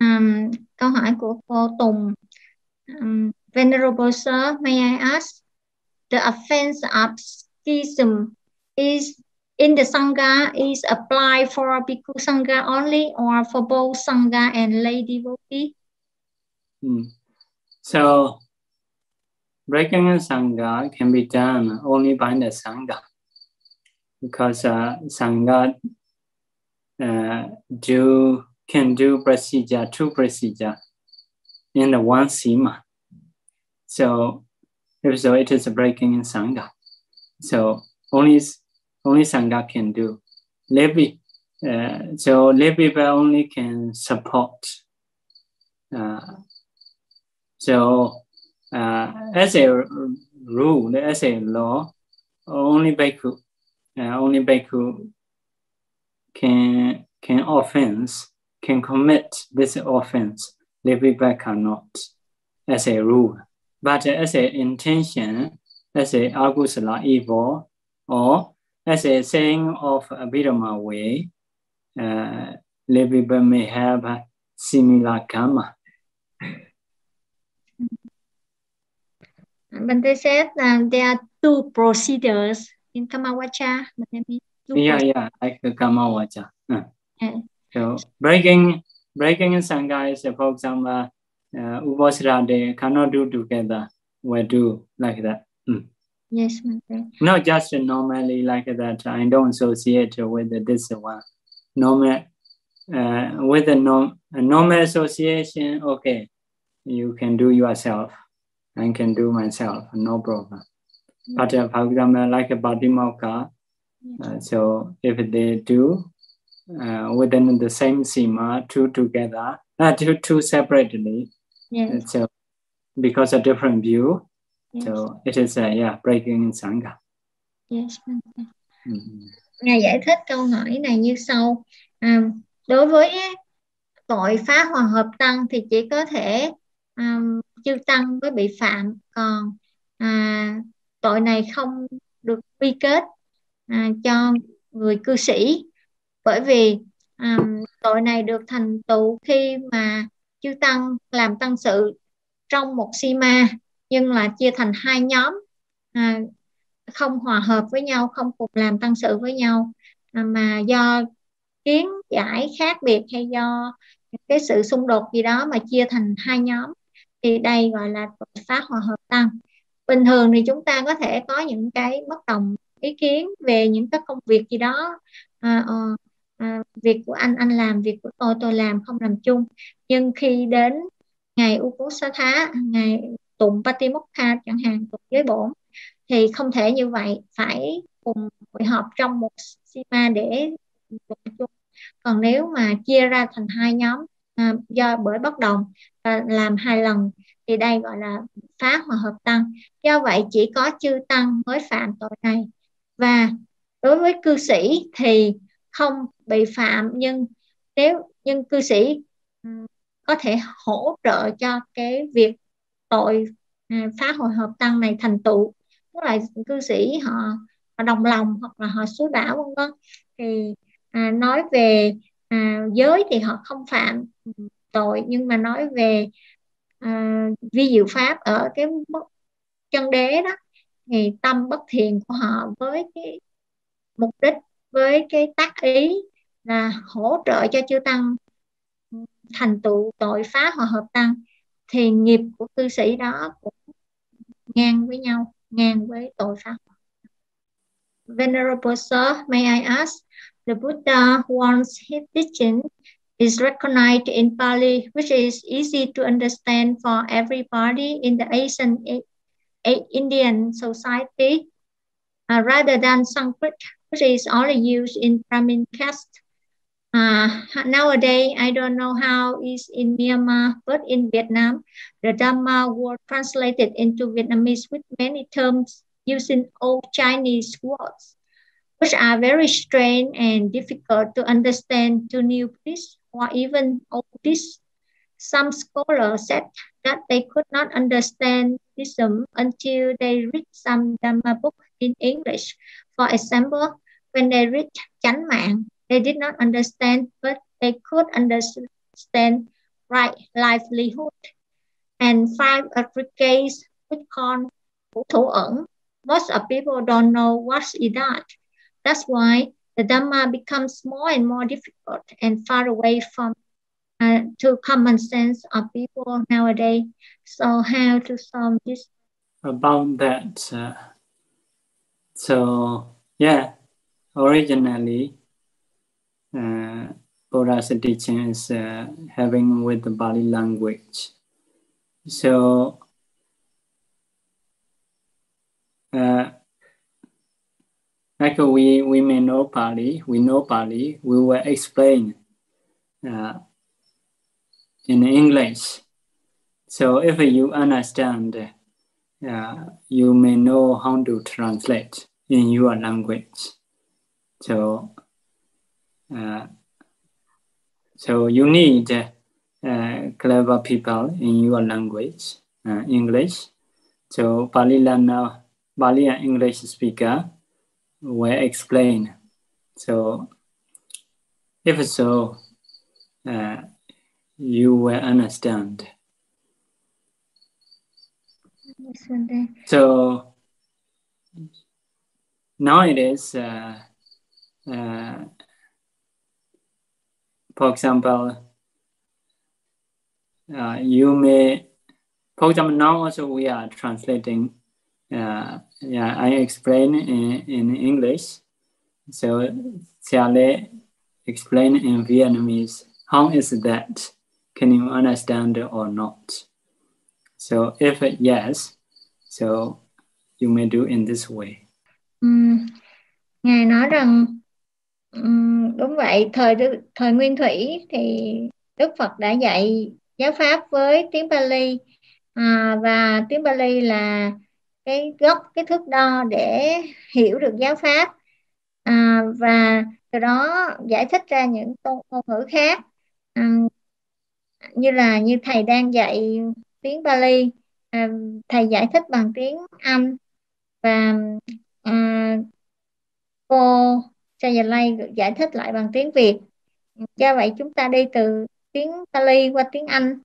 Um, câu hỏi của cô Tùng. Um, Venerable Sir, may I ask, the offense of schism is in the Sangha is applied for Bhikkhu Sangha only or for both Sangha and lay devotee? Hmm. So breaking a sangha can be done only by the sangha because uh, sangha uh, do can do procedure two procedure in the one sima. So so, it is a breaking in sangha. So only only sangha can do. Levi, uh, so Levi only can support. Uh, so uh, as a rule, as a law, only Bhikkhu, uh, only Bhikkhu can can offense, can commit this offense. Levi cannot, as a rule. But as an intention, as a agusala evil, or as a saying of Abhidhamma way, uh, Levi may have similar karma. But they said um, there are two procedures in Kamavacha. Yeah, yeah, like Kamavacha. Uh. Yeah. So breaking breaking in Sangha is, for example, uh, Ubosira, they cannot do together. We do like that. Mm. Yes, Bante. Not just normally like that. I don't associate with this one. Normal, uh, with a, norm, a normal association, okay, you can do yourself. I can do myself, no problem. Mm. But uh, for example, like a body mocha, uh, so if they do uh, within the same sima, two together, uh, two, two separately, Yes, so because of different view, yes, so it is uh, yeah breaking in sangha. yes. Mhm. Ngài giải thích câu hỏi này như sau. À, đối với tội phá hòa hợp tăng thì chỉ có thể um, chư tăng mới bị phạm, còn à, tội này không được quy kết à, cho người cư sĩ, bởi vì um, tội này được thành tựu khi mà chư tăng làm tăng sự trong một sima nhưng là chia thành hai nhóm. À, không hòa hợp với nhau, không cùng làm tăng sự với nhau. À, mà do kiến giải khác biệt hay do cái sự xung đột gì đó mà chia thành hai nhóm thì đây gọi là tội phá hòa hợp tăng. Bình thường thì chúng ta có thể có những cái bất đồng ý kiến về những cái công việc gì đó. À, à, à, việc của anh anh làm việc của tôi tôi làm không làm chung. Nhưng khi đến ngày Upasatha ngày tụng Patimokha chẳng hạn tụng giới bổn thì không thể như vậy. Phải cùng hội họp trong một sima để tụng chung. Còn nếu mà chia ra thành hai nhóm à, do bởi bất đồng và làm hai lần thì đây gọi là phá hòa hợp tăng. Do vậy chỉ có chư tăng mới phạm tội này. Và đối với cư sĩ thì không bị phạm nhưng nếu nhưng cư sĩ ừ, có thể hỗ trợ cho cái việc tội ừ, phá hội hợp tăng này thành tựu tức là cư sĩ họ, họ đồng lòng hoặc là họ suối bảo vân vân thì à, nói về à, giới thì họ không phạm ừ, tội nhưng mà nói về à, vi diệu pháp ở cái mức chân đế đó thì tâm bất thiện của họ với cái mục đích với cái tác ý là hỗ trợ cho chư tăng ừ, thành tựu tội phá hòa hợp tăng thì nghiệp của cư sĩ đó cũng ngang với nhau ngang với tội phá Venerable Sir, may I ask, the Buddha wants his teaching is recognized in Pali, which is easy to understand for everybody in the Asian A- Indian society, uh, rather than Sanskrit, which is only used in Brahmin caste. Uh, nowadays, I don't know how it's in Myanmar, but in Vietnam, the Dhamma were translated into Vietnamese with many terms using old Chinese words, which are very strange and difficult to understand to new Buddhists or even old Buddhists. Some scholars said that they could not understand Buddhism until they read some Dhamma book in English. For example, when they read Chánh Mạng, they did not understand, but they could understand right livelihood. And five aggregates which called Thủ ẩn. Most of people don't know what is that. That's why the Dhamma becomes more and more difficult and far away from uh, to common sense of people nowadays. So how to solve this? About that, uh, so yeah, originally, uh, Buddha's teaching is uh, having with the Bali language. So uh, like we we may know Pali, we know Pali, we will explain uh, in English. So if you understand, uh, you may know how to translate in your language. So so you need uh, clever people in your language, uh, English. So Pali learner, Pali and English speaker will explain. So if so, uh, you will understand. So nowadays, uh, uh, for example, uh, you may, for example, now also we are translating. Uh, yeah, I explain in, in English. So, Xiale explain in Vietnamese. How is that? Can you understand or not? So, if yes, so you may do in this way. Um, Ngài nói rằng đúng vậy. Thời thời Nguyên Thủy thì Đức Phật đã dạy giáo pháp với tiếng Pali. À, và tiếng Pali là cái gốc cái thước đo để hiểu được giáo pháp. À, và từ đó giải thích ra những ngôn ngữ khác. À, như là như thầy đang dạy tiếng Pali à, thầy giải thích bằng tiếng Anh. Và à, cô Chayalay giải thích lại bằng tiếng Việt. Do vậy chúng ta đi từ tiếng Tali qua tiếng Anh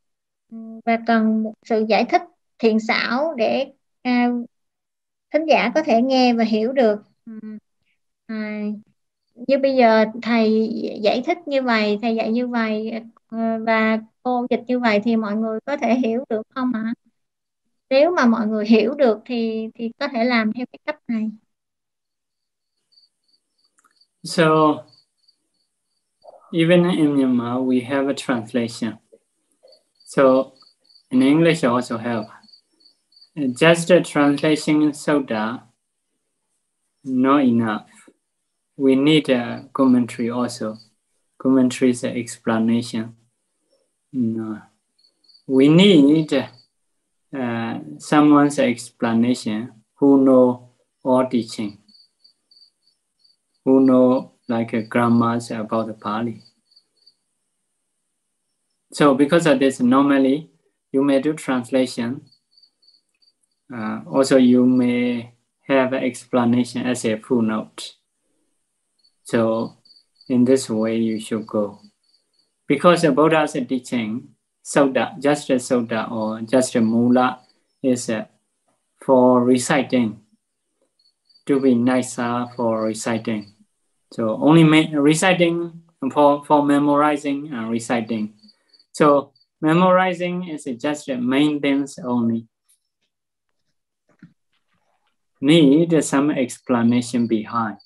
ừ, và cần một sự giải thích thiện xảo để à, thính giả có thể nghe và hiểu được. Ừ. À, như bây giờ thầy giải thích như vậy thầy dạy như vậy ờ, và cô dịch như vậy thì mọi người có thể hiểu được không ạ? Nếu mà mọi người hiểu được thì thì có thể làm theo cái cách này. So even in Myanmar, we have a translation. So in English also have. Just a translation Soda, not enough. We need a commentary also. Commentary is an explanation. No. We need uh, someone's explanation who know all teaching who know like a grammars about the Pali. So because of this, normally you may do translation. Uh, also, you may have an explanation as a footnote. So in this way, you should go. Because the Buddha's teaching, Soda, just a Soda or just a Mula is uh, for reciting, to be nicer for reciting. So only reciting for, for memorizing and reciting. So memorizing is just the main things only. Need some explanation behind.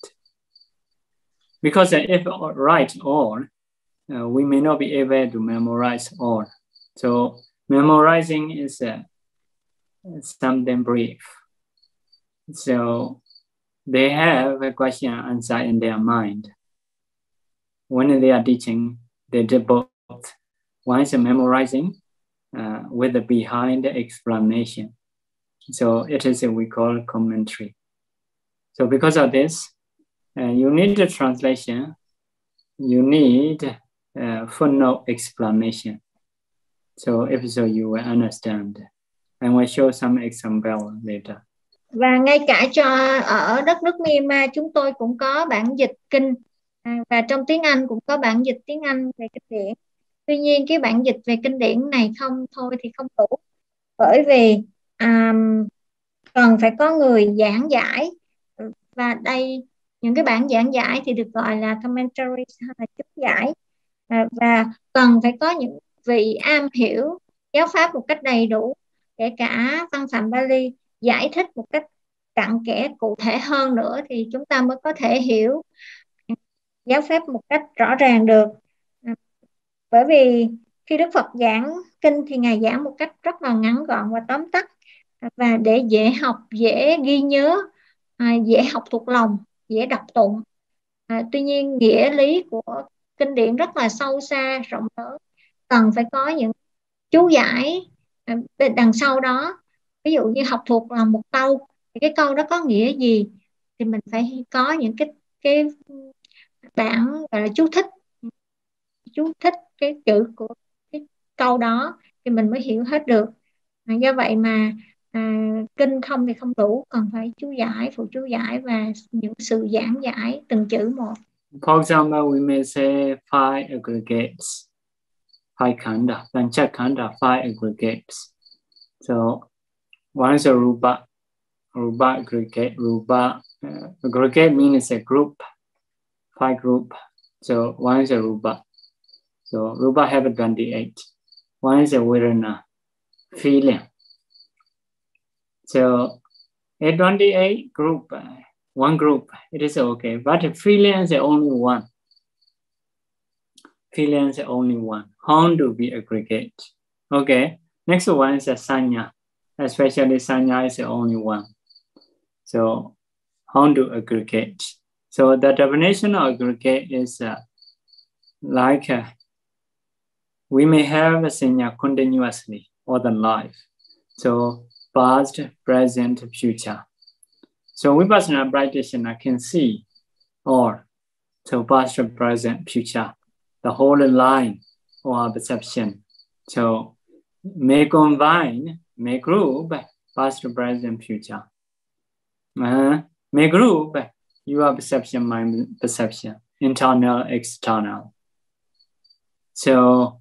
Because if write all, uh, we may not be able to memorize all. So memorizing is uh, something brief. So they have a question answer in their mind. When they are teaching, they do both. One is memorizing uh, with the behind explanation. So it is a, we call commentary. So because of this, uh, you need a translation, you need a footnote explanation. So if so, you will understand. I will show some example later. Và ngay cả cho ở đất nước Myanmar chúng tôi cũng có bản dịch kinh. À, và trong tiếng Anh cũng có bản dịch tiếng Anh về kinh điển. Tuy nhiên cái bản dịch về kinh điển này không thôi thì không đủ. Bởi vì um, cần phải có người giảng giải. Và đây những cái bản giảng giải thì được gọi là commentary hay là chú giải. À, và cần phải có những vị am hiểu giáo pháp một cách đầy đủ kể cả văn phạm Bali giải thích một cách cặn kẽ cụ thể hơn nữa thì chúng ta mới có thể hiểu ừ, giáo pháp một cách rõ ràng được. Ừ, bởi vì khi Đức Phật giảng kinh thì ngài giảng một cách rất là ngắn gọn và tóm tắt và để dễ học dễ ghi nhớ à, dễ học thuộc lòng dễ đọc tụng. À, tuy nhiên nghĩa lý của kinh điển rất là sâu xa rộng lớn cần phải có những chú giải à, đằng sau đó ví dụ như học thuộc là một câu thì cái câu đó có nghĩa gì? Thì mình phải có những cái cái bản gọi là chú thích chú thích cái chữ của cái câu đó thì mình mới hiểu hết được. À, do vậy mà à, kinh không thì không đủ cần phải chú giải phụ chú giải và những sự giảng giải từng chữ một. For example, we may say five aggregates, five kanda, panchakanda, five aggregates. So One is a rupa. Rupa aggregate. Rupa uh, aggregate means a group, five group. So one is a rupa. So rupa have 28. One is a Vedana, feeling. So A28 group, one group, it is okay. But feeling is only one. Feeling is only one. How to be aggregate? Okay. Next one is a sanya. Especially sanya is the only one. So how to aggregate? So the definition of aggregate is uh, like uh, we may have a sanya continuously all the life. So past, present, future. So vipassana practitioner can see or so past, present, future, the whole line or perception. So may combine, may group past, present, future. Uh, may group your perception, my perception, internal, external. So,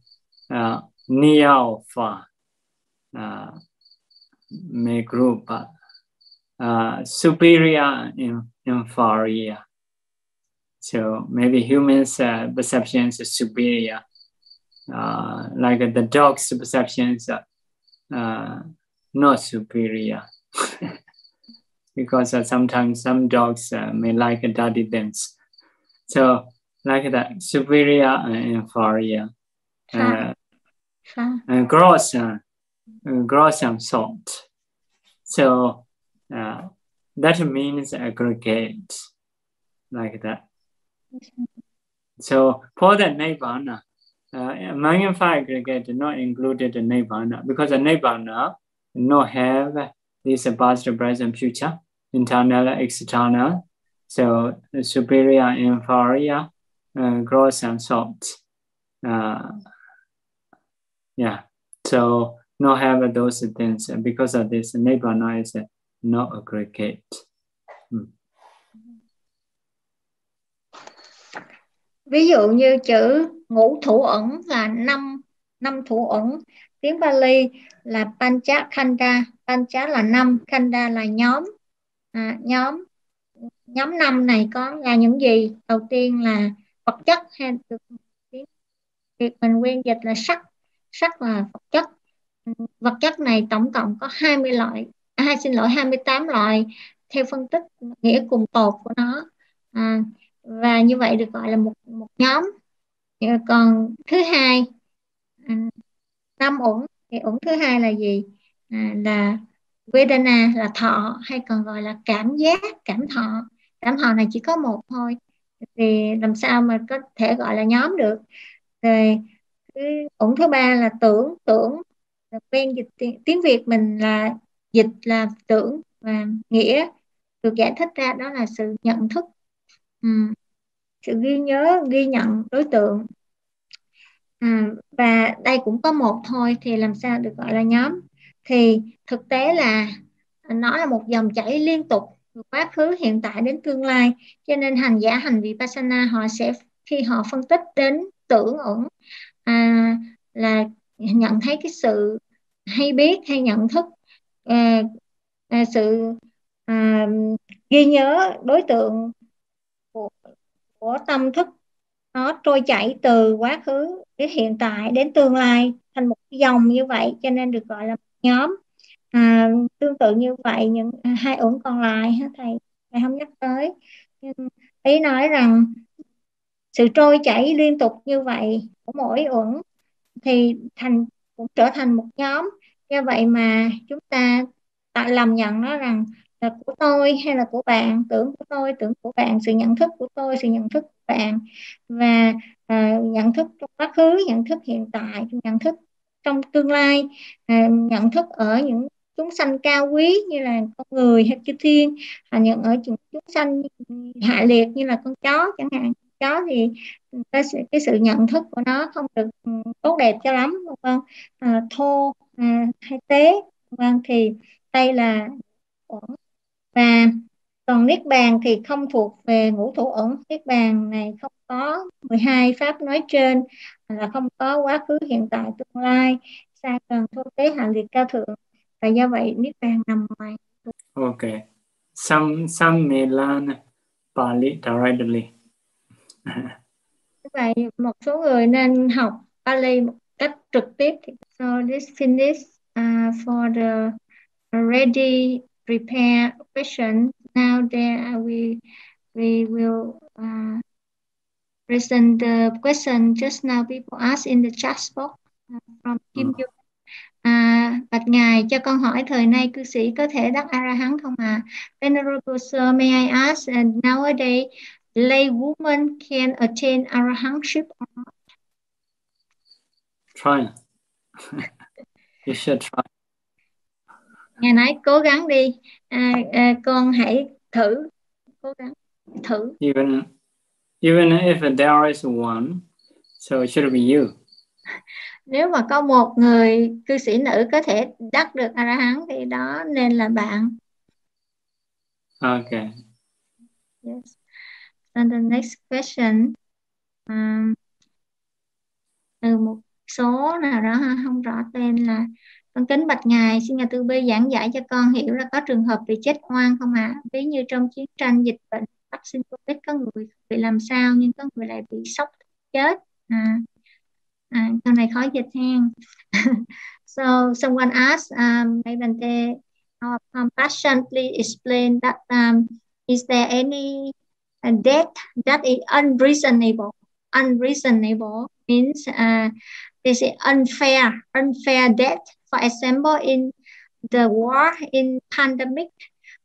uh, near far, uh, may group, uh, superior and inferior. So maybe humans' uh, perception is superior, uh, like the dog's perceptions uh, not superior. because uh, sometimes some dogs uh, may like a dirty things. So like that, superior and inferior. Uh, and gross, uh, gross and salt. So uh, that means aggregate, like that. So for the Nibbana, uh, magnified aggregate not included the Nibbana because the Nibbana not have this past, present, future, internal, external. So superior, inferior, uh, gross and soft. Uh, yeah. So not have those things because of this nibbana is not aggregate. Hmm. Ví dụ như chữ ngũ thủ ẩn là năm năm thủ ẩn. Tiếng Bali là pancha khanda. Pancha là năm khanda là nhóm. À, nhóm nhóm năm này có là những gì? Đầu tiên là vật chất hay được việc mình quen dịch là sắc. Sắc là vật chất. Vật chất này tổng cộng có 20 loại à, xin lỗi 28 loại theo phân tích nghĩa cùng tột của nó. À, và như vậy được gọi là một một nhóm. Dạ, còn thứ hai à, năm uẩn. Thì uẩn thứ hai là gì? À, là Vedana là thọ hay còn gọi là cảm giác cảm thọ. Cảm thọ này chỉ có một thôi. Thì làm sao mà có thể gọi là nhóm được? Rồi ổn thứ ba là tưởng tưởng. Quen dịch tiếng, tiếng Việt mình là dịch là tưởng và nghĩa. Được giải thích ra đó là sự nhận thức. Ừ sự ghi nhớ ghi nhận đối tượng. À, và đây cũng có một thôi thì làm sao được gọi là nhóm. Thì thực tế là nó là một dòng chảy liên tục từ quá khứ hiện tại đến tương lai. Cho nên hành giả hành vipassana họ sẽ khi họ phân tích đến tưởng ẩn à, là nhận thấy cái sự hay biết hay nhận thức à, à, sự à, ghi nhớ đối tượng của tâm thức nó trôi chảy từ quá khứ đến hiện tại đến tương lai thành một dòng như vậy cho nên được gọi là nhóm. À, tương tự như vậy những à, hai uẩn còn lại thầy? Thầy không nhắc tới. Nhưng ý nói rằng sự trôi chảy liên tục như vậy của mỗi uẩn thì thành cũng trở thành một nhóm. Do vậy mà chúng ta tại làm nhận nó rằng là của tôi hay là của bạn? Tưởng của tôi tưởng của bạn. Sự nhận thức của tôi sự nhận thức của bạn. Và à, nhận thức trong quá khứ nhận thức hiện tại nhận thức trong tương lai. À, nhận thức ở những chúng sanh cao quý như là con người hay chư thiên. Hoặc nhận ở những chúng sanh hạ liệt như là con chó chẳng hạn. Chó thì cái sự, cái sự nhận thức của nó không được ừ, tốt đẹp cho lắm đúng không à, thô à, hay tế vâng thì đây là ổn và còn niết bàn thì không thuộc về ngũ thủ ẩn. Niết bàn này không có 12 pháp nói trên là không có quá khứ hiện tại tương lai xa gần thô tế hạ liệt cao thượng. Và do vậy niết bàn nằm ngoài. Okay some some may learn Pali directly vậy một số người nên học Pali cách trực tiếp so this finish uh, for the ready prepare question now there we we will uh, present the question just now people asked in the chat box uh, from Kim mm. À, bạch ngài cho con hỏi thời nay cư sĩ có thể đắc a la hán không à? Venerable sir, may I ask, and nowadays lay woman can attain arahantship or not? Try. you should try. Ngài nói cố gắng đi, à, à, con hãy thử, cố gắng thử. Even even if there is one, so it should be you. Nếu mà có một người cư sĩ nữ có thể đắc được a la hán thì đó nên là bạn. Okay. Yes. And the next question. Um, từ một số nào đó không rõ tên là con kính bạch ngài xin ngài tư bi giảng giải cho con hiểu là có trường hợp bị chết oan không ạ? À? ví như trong chiến tranh dịch bệnh vaccine covid có người bị làm sao nhưng có người lại bị sốc chết. À, à câu này khó dịch hen. So someone asked um, Bhante uh, compassionately explain that um, is there any uh, death that is unreasonable? Unreasonable means uh, is unfair unfair death. For example in the war in pandemic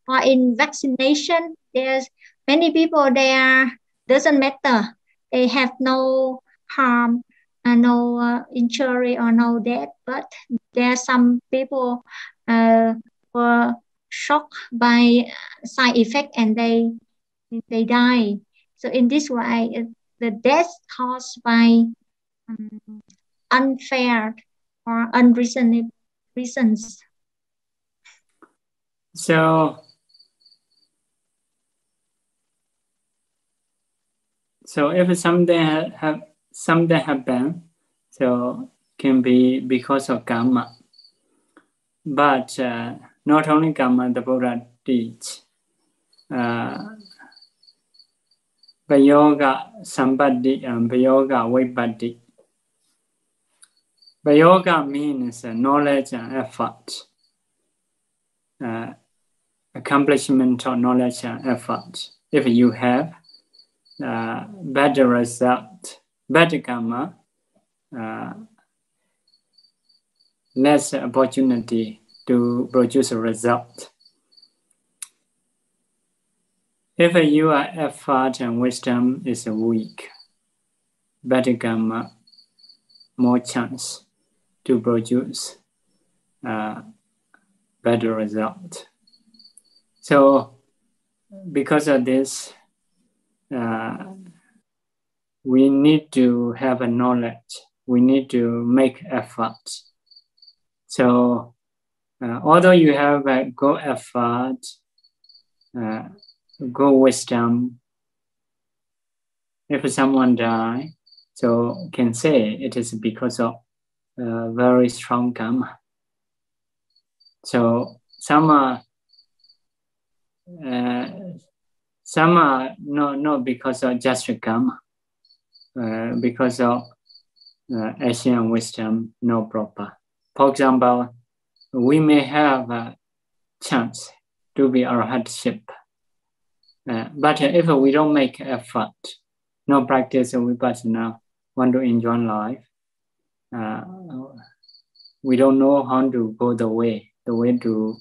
or in vaccination there's many people there doesn't matter. They have no harm uh, no uh, injury or no death but there are some people uh, were shocked by side effect and they they die. So in this way the death caused by um, unfair or unreasonable reasons so So if something have, something happen, so can be because of karma. But uh, not only karma, the Buddha teach. Uh, Vayoga Sambadi and Vayoga Vipatti. Vayoga means knowledge and effort. Uh, accomplishment of knowledge and effort. If you have, uh, better result, better karma, uh, less opportunity to produce a result. If your effort and wisdom is weak, better karma, more chance to produce uh, better result. So because of this, uh, we need to have a knowledge. We need to make efforts. So, uh, although you have a good effort, uh, wisdom, if someone die, so can say it is because of very strong karma. So some are uh, some are not, not because of just karma, uh, because of uh, Asian wisdom, no proper. For example, we may have a chance to be our hardship, uh, but if we don't make effort, no practice of vipassana, want to enjoy life, uh, we don't know how to go the way, the way to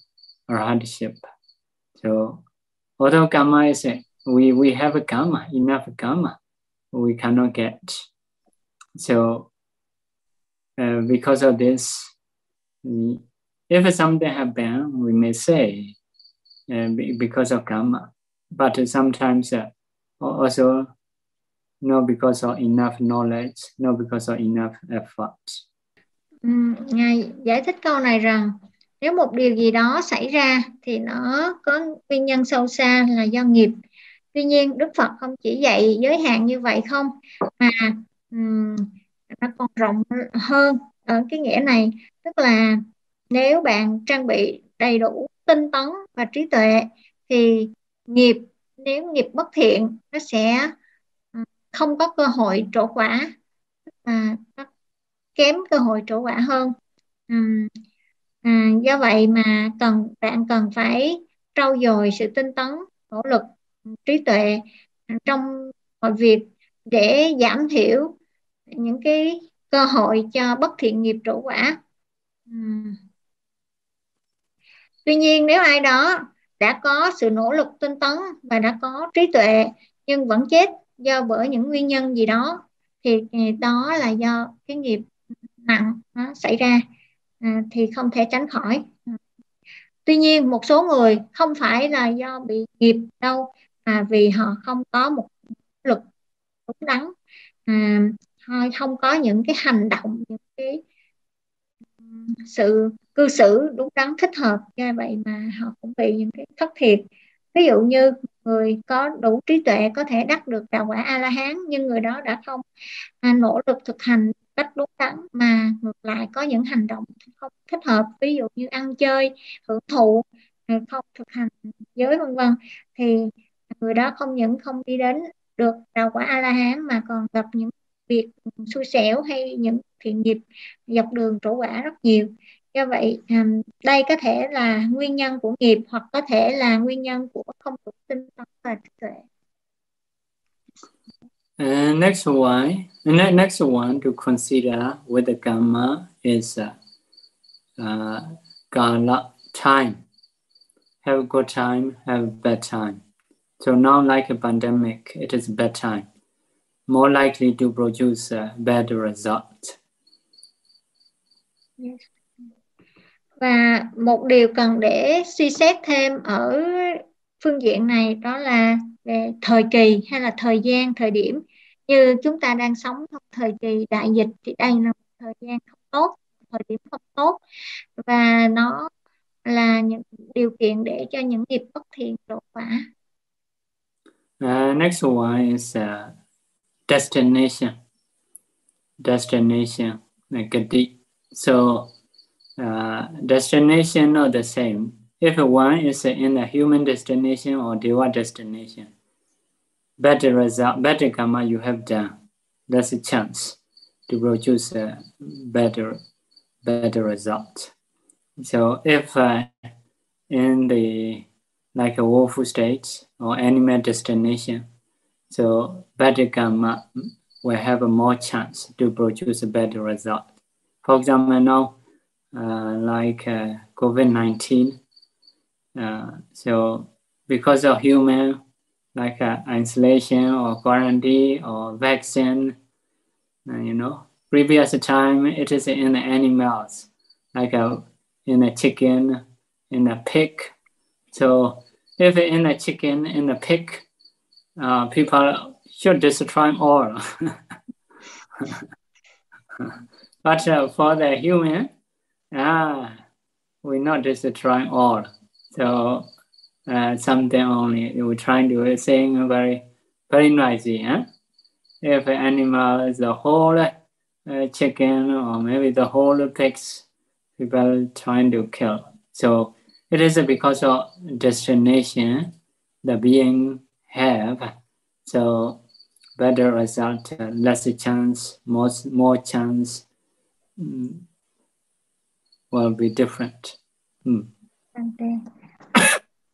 our hardship. So Although karma is we we have a karma, enough karma, we cannot get. So uh, because of this, if something happen, we may say uh, because of karma, but sometimes uh, also not because of enough knowledge, not because of enough effort. Ừ, Ngài giải thích câu này rằng nếu một điều gì đó xảy ra thì nó có nguyên nhân sâu xa là do nghiệp tuy nhiên đức phật không chỉ dạy giới hạn như vậy không mà um, nó còn rộng hơn ở cái nghĩa này tức là nếu bạn trang bị đầy đủ tinh tấn và trí tuệ thì nghiệp nếu nghiệp bất thiện nó sẽ không có cơ hội trổ quả à, kém cơ hội trổ quả hơn à, à, do vậy mà cần bạn cần phải trau dồi sự tinh tấn nỗ lực trí tuệ trong mọi việc để giảm thiểu những cái cơ hội cho bất thiện nghiệp trổ quả à. tuy nhiên nếu ai đó đã có sự nỗ lực tinh tấn và đã có trí tuệ nhưng vẫn chết do bởi những nguyên nhân gì đó thì đó là do cái nghiệp nặng nó xảy ra à, thì không thể tránh khỏi. Tuy nhiên một số người không phải là do bị nghiệp đâu mà vì họ không có một lực đúng đắn. À, không có những cái hành động những cái sự cư xử đúng đắn thích hợp do vậy mà họ cũng bị những cái thất thiệt. Ví dụ như người có đủ trí tuệ có thể đắc được đạo quả a la hán nhưng người đó đã không. À, nỗ lực thực hành cách đúng đắn mà ngược lại có những hành động không thích hợp ví dụ như ăn chơi hưởng thụ không thực hành giới vân vân. Thì người đó không những không đi đến được đạo quả a la hán mà còn gặp những việc xui xẻo hay những thiện nghiệp dọc đường trổ quả rất nhiều do vậy đây có thể là nguyên nhân của nghiệp hoặc có thể là nguyên nhân của không đủ tinh tấn và trí tuệ And next one, next one to consider with the karma is uh, uh, kala time. Have good time, have bad time. So now, like a pandemic, it is bad time, more likely to produce a bad result. Yes và một điều cần để suy xét thêm ở phương diện này đó là về thời kỳ hay là thời gian thời điểm như chúng ta đang sống trong thời kỳ đại dịch thì đây là một thời gian không tốt thời điểm không tốt và nó là những điều kiện để cho những nghiệp bất thiện đổ quả. Uh, next one is uh, destination. Destination, like a So uh, destination are the same. If one is in a human destination or deva destination, better result, better karma you have done, that's a chance to produce a better, better result. So if uh, in the like a woeful state or animal destination, so better karma will have a more chance to produce a better result. For example, now like uh, COVID-19. Uh, so because of human, like isolation or quarantine or vaccine, you know, previous time it is in the animals, like a, in a chicken, in a pig. So if in a chicken, in a pig, uh, people should destroy all. but uh, for the human, ah, we're not just trying all. So uh, something only we're trying to sing very very noisy. Huh? If an animal is the whole uh, chicken or maybe the whole pigs, people trying to kill. So it is because of destination the being have. So better result, uh, less chance, more more chance. Will be different. Hmm.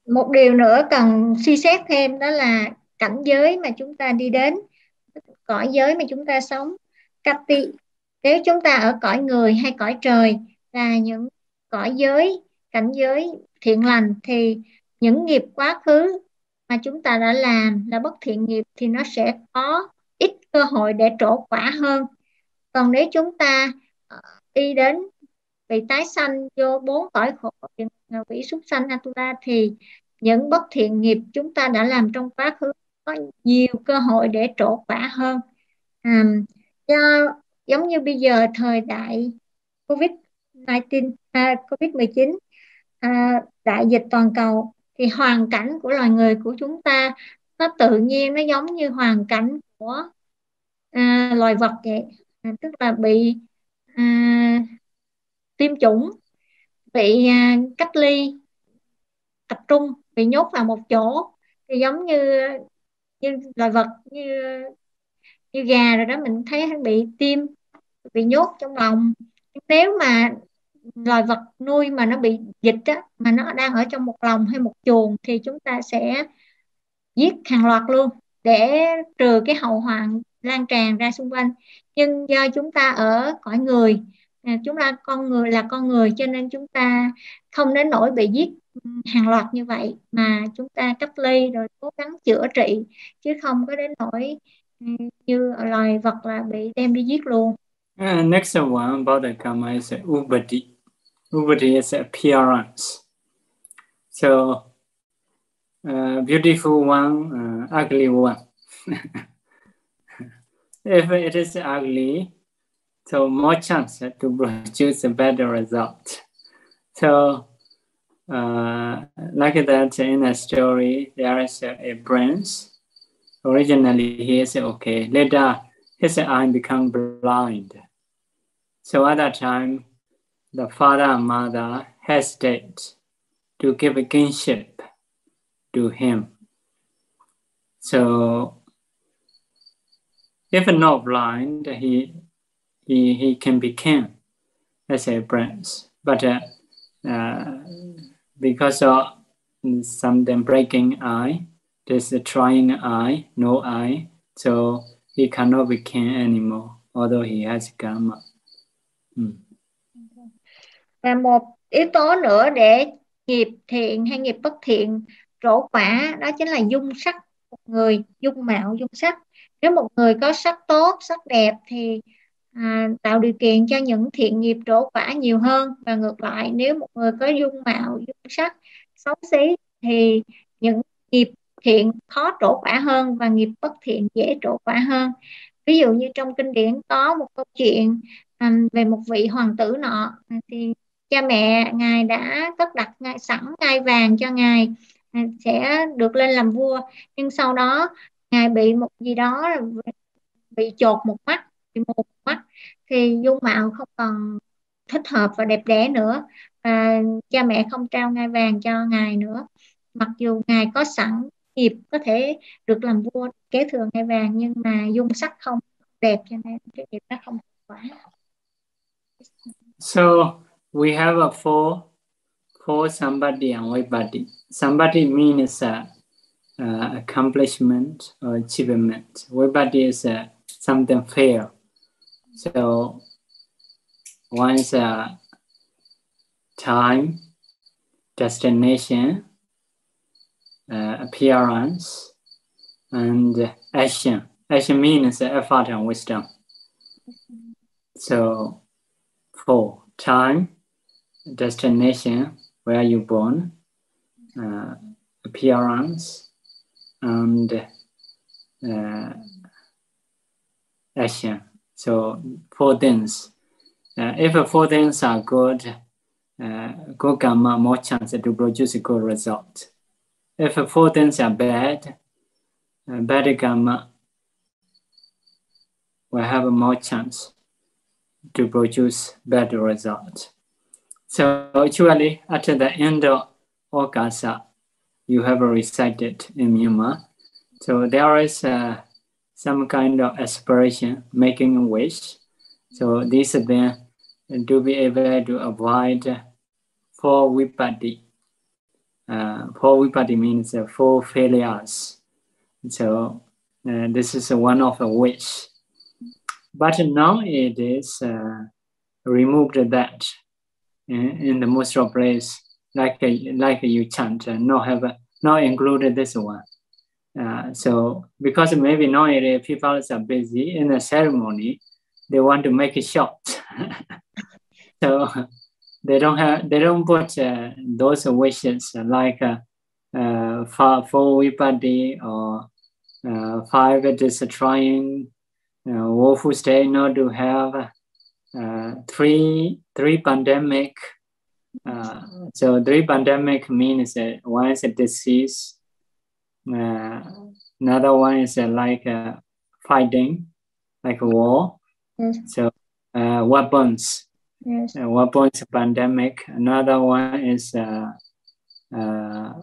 Một điều nữa cần suy xét thêm đó là cảnh giới mà chúng ta đi đến, cõi giới mà chúng ta sống. Kati, nếu chúng ta ở cõi người hay cõi trời là những cõi giới, cảnh giới thiện lành thì những nghiệp quá khứ mà chúng ta đã làm là bất thiện nghiệp thì nó sẽ có ít cơ hội để trổ quả hơn. Còn nếu chúng ta ờ, đi đến bị tái sanh vô bốn cõi khổ quỷ súc sanh Atula thì những bất thiện nghiệp chúng ta đã làm trong quá khứ có nhiều cơ hội để trổ quả hơn. À, do giống như bây giờ thời đại covid 19 à, covid 19 à, đại dịch toàn cầu thì hoàn cảnh của loài người của chúng ta nó tự nhiên nó giống như hoàn cảnh của à, loài vật vậy. À, tức là bị à, tiêm chủng bị à, cách ly tập trung bị nhốt vào một chỗ. Thì giống như như loài vật như như gà rồi đó mình thấy bị tiêm bị nhốt trong lòng. Nếu mà loài vật nuôi mà nó bị dịch á, mà nó đang ở trong một lồng hay một chuồng thì chúng ta sẽ giết hàng loạt luôn để trừ cái hậu hoạn lan tràn ra xung quanh. Nhưng do chúng ta ở cõi người à, chúng ta con người là con người cho nên chúng ta không đến nỗi bị giết ừ, hàng loạt như vậy mà chúng ta cách ly rồi cố gắng chữa trị chứ không có đến nỗi ừ, như loài vật là bị đem đi giết luôn. Uh, next one about the karma is ubadi. Ubadi is appearance. So uh, beautiful one, uh, ugly one. if it is ugly, so more chance to produce a better result. So, uh, like that in a story, there is a, a prince. Originally, he is okay. Later, his eye become blind. So at that time, the father and mother hesitate to give a kinship to him. So if not blind, he he he can be king as a prince. But uh, uh, because of some them breaking eye, there's a trying eye, no eye, so he cannot be king anymore, although he has karma. Mm. Và một yếu tố nữa để nghiệp thiện hay nghiệp bất thiện trổ quả đó chính là dung sắc một người dung mạo dung sắc nếu một người có sắc tốt sắc đẹp thì à, tạo điều kiện cho những thiện nghiệp trổ quả nhiều hơn. Và ngược lại nếu một người có dung mạo dung sắc xấu xí thì những nghiệp thiện khó trổ quả hơn và nghiệp bất thiện dễ trổ quả hơn. Ví dụ như trong kinh điển có một câu chuyện um, về một vị hoàng tử nọ à, thì cha mẹ ngài đã cất đặt ngài sẵn ngai vàng cho ngài à, sẽ được lên làm vua. Nhưng sau đó ngài bị một gì đó bị chột một mắt bị một mắt thì dung mạo không còn thích hợp và đẹp đẽ nữa và cha mẹ không trao ngai vàng cho ngài nữa mặc dù ngài có sẵn nghiệp có thể được làm vua kế thừa ngai vàng nhưng mà dung sắc không đẹp cho nên cái nghiệp đó không quả so we have a four four somebody and everybody. somebody means a uh, accomplishment or achievement. Everybody is a something fair. So once is uh, time, destination, uh, appearance, and action. Action means effort and wisdom. So four, time, destination, where you born, uh, appearance, and uh, action. So four things. Uh, if four things are good, uh, good karma more chance to produce a good result. If four things are bad, uh, bad karma will have more chance to produce bad result. So actually, at the end of Okasa, you have recited in Myanmar. So there is uh, some kind of aspiration, making a wish. So this then to be able to avoid four vipatti. Uh, four vipatti means uh, four failures. So uh, this is one of a wish. But now it is uh, removed that in, in the most of place like like you chant, uh, not have not included this one. Uh, so because maybe nowadays people are busy in the ceremony, they want to make it short. so they don't have they don't put uh, those wishes like uh, uh, four, four vipatti or uh, five destroying uh, woeful state not to have uh, three three pandemic uh, so three pandemic means that one is a disease, uh, another one is uh, like fighting, like a war. Yes. So uh, weapons, yes. Uh, weapons pandemic. Another one is uh, uh,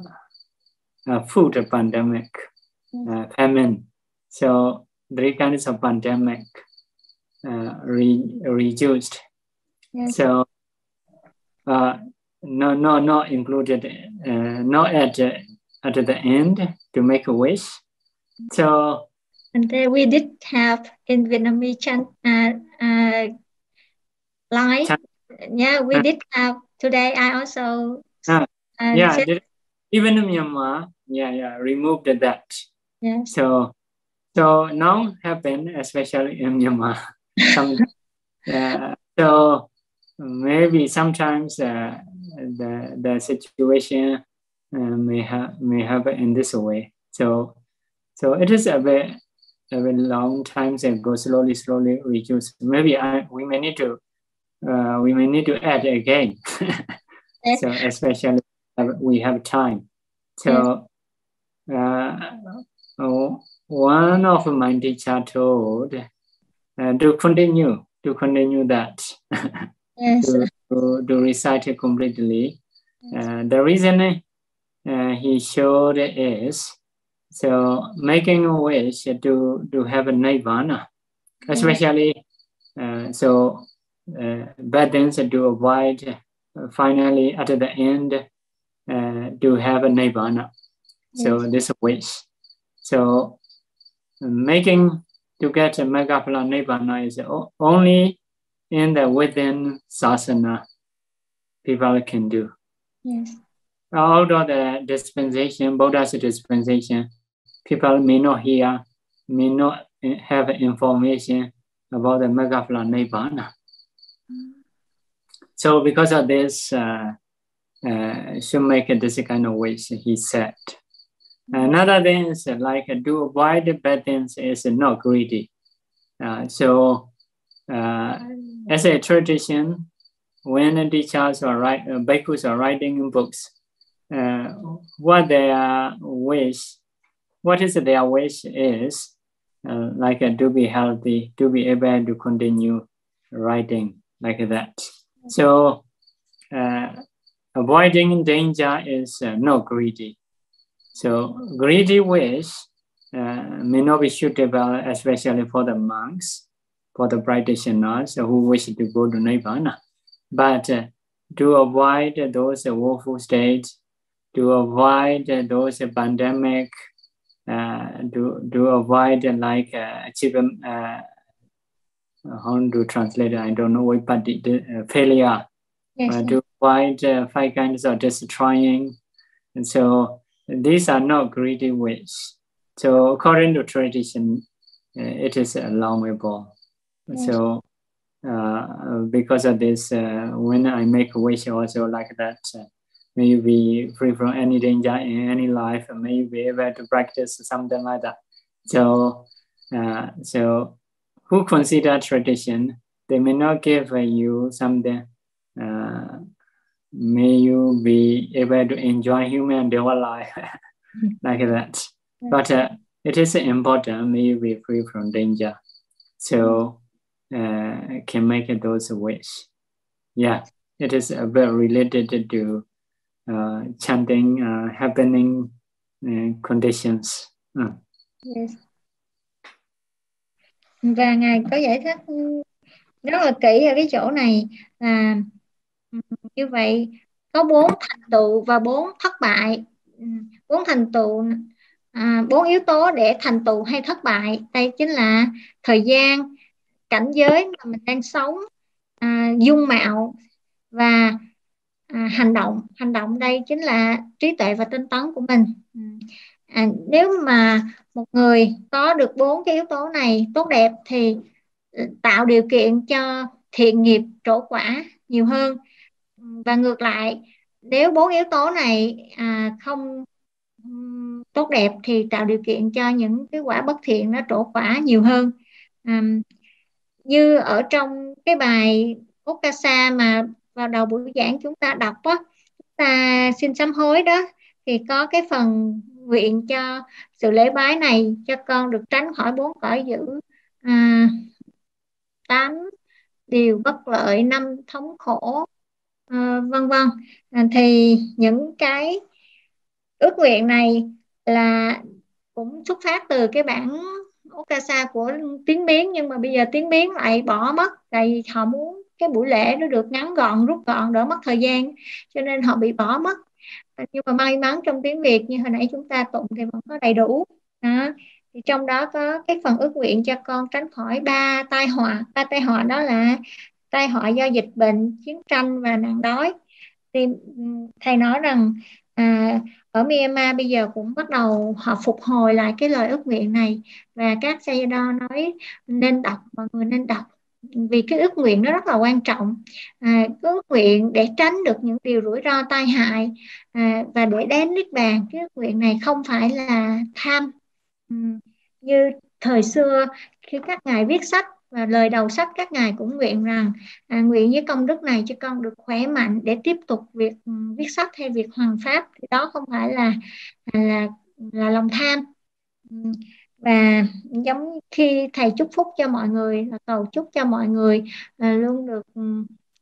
food pandemic, yes. famine. So three kinds of pandemic. uh, re- reduced. Yes. So uh, no, no, not included, uh, not at uh, at the end to make a wish. So And then we did have in Vietnamese chant, uh, uh, live. Chant. Yeah, we Uh. did have today. I also Ah, uh, yeah, did- even in Myanmar, yeah, yeah, removed that. yes. So so now happen especially in Myanmar. Some, uh, so maybe sometimes uh, the the situation may have may happen in this way. So so it is a very a very long time and go slowly slowly reduce. Maybe I we may need to uh, we may need to add again. So especially we have time. So uh, oh, one of my teacher told uh, to continue to continue that Yes. to, to, to recite it completely. Uh, the reason uh, he showed is so making a wish to to have a nirvana, especially uh, so uh, bad things to avoid. uh, finally, at the end, uh, to have a nirvana. So Yes. this wish. So making to get a megaphala nirvana is only in the within sasana people can do. Yes. Of the dispensation, Buddha's dispensation, people may not hear, may not have information about the megaphala nirvana. So because of this, uh, uh, should make this kind of wish, he said. Another thing is like do avoid bad things is not greedy. Uh, so uh, as a tradition, when the teachers are write, uh, bhikkhus are writing in books, uh, what their wish, what is their wish is uh, like uh, to be healthy, to be able to continue writing like that. So uh, avoiding danger is uh, not greedy. So greedy wish uh, may not be suitable, especially for the monks, for the practitioners who wish to go to nirvana. But to avoid those woeful states, to avoid those pandemic, uh, to, to avoid like uh, achievement, uh, how to translate it, I don't know, what, but the, uh, failure Yes. to avoid uh, five kinds of destroying. And so these are not greedy ways. So according to tradition, uh, it is allowable. Yes. So uh, because of this, uh, when I make a wish also like that, uh, may you be free from any danger in any life, and may you be able to practice something like that. So, uh, so who consider tradition, they may not give you something uh, may you be able to enjoy human endeavor life like that. But uh, it is important, may you be free from danger. So uh, can make those wish. Yeah, it is a bit related to uh, chanting uh, happening uh, conditions. Uh. Yes. Và Ngài có giải thích rất là kỹ ở cái chỗ này là như vậy có bốn thành tựu và bốn thất bại. Bốn thành tựu à, bốn yếu tố để thành tựu hay thất bại. Đây chính là thời gian, cảnh giới mà mình đang sống, à, dung mạo và à, hành động. Hành động đây chính là trí tuệ và tinh tấn của mình. Ừ. À, nếu mà một người có được bốn cái yếu tố này tốt đẹp thì ừ, tạo điều kiện cho thiện nghiệp trổ quả nhiều hơn và ngược lại nếu bốn yếu tố này à, không tốt đẹp thì tạo điều kiện cho những cái quả bất thiện nó trổ quả nhiều hơn à, như ở trong cái bài Okasa mà vào đầu buổi giảng chúng ta đọc á chúng ta xin sám hối đó. Thì có cái phần nguyện cho sự lễ bái này cho con được tránh khỏi bốn cõi dữ à, tám điều bất lợi năm thống khổ à, vân vân. À, thì những cái ước nguyện này là cũng xuất phát từ cái bản Okasa của tiếng Miến nhưng mà bây giờ tiếng Miến lại bỏ mất tại vì họ muốn cái buổi lễ nó được ngắn gọn rút gọn đỡ mất thời gian cho nên họ bị bỏ mất. Nhưng mà may mắn trong tiếng Việt như hồi nãy chúng ta tụng thì vẫn có đầy đủ. Đó. thì trong đó có cái phần ước nguyện cho con tránh khỏi ba tai họa. Ba tai họa đó là tai họa do dịch bệnh chiến tranh và nạn đói. Thì thầy nói rằng à, ở Myanmar bây giờ cũng bắt đầu họ phục hồi lại cái lời ước nguyện này. Và các Sayadaw nói nên đọc mọi người nên đọc vì cái ước nguyện nó rất là quan trọng. À, cái ước nguyện để tránh được những điều rủi ro tai hại à, và để đến niết bàn cái ước nguyện này không phải là tham. Ừ, như thời xưa khi các ngài viết sách và lời đầu sách các ngài cũng nguyện rằng à, nguyện với công đức này cho con được khỏe mạnh để tiếp tục việc ừ, viết sách hay việc hoàn pháp. Thì đó không phải là à, là là lòng tham. Ừ, và giống khi thầy chúc phúc cho mọi người, là cầu chúc cho mọi người à, luôn được ừ,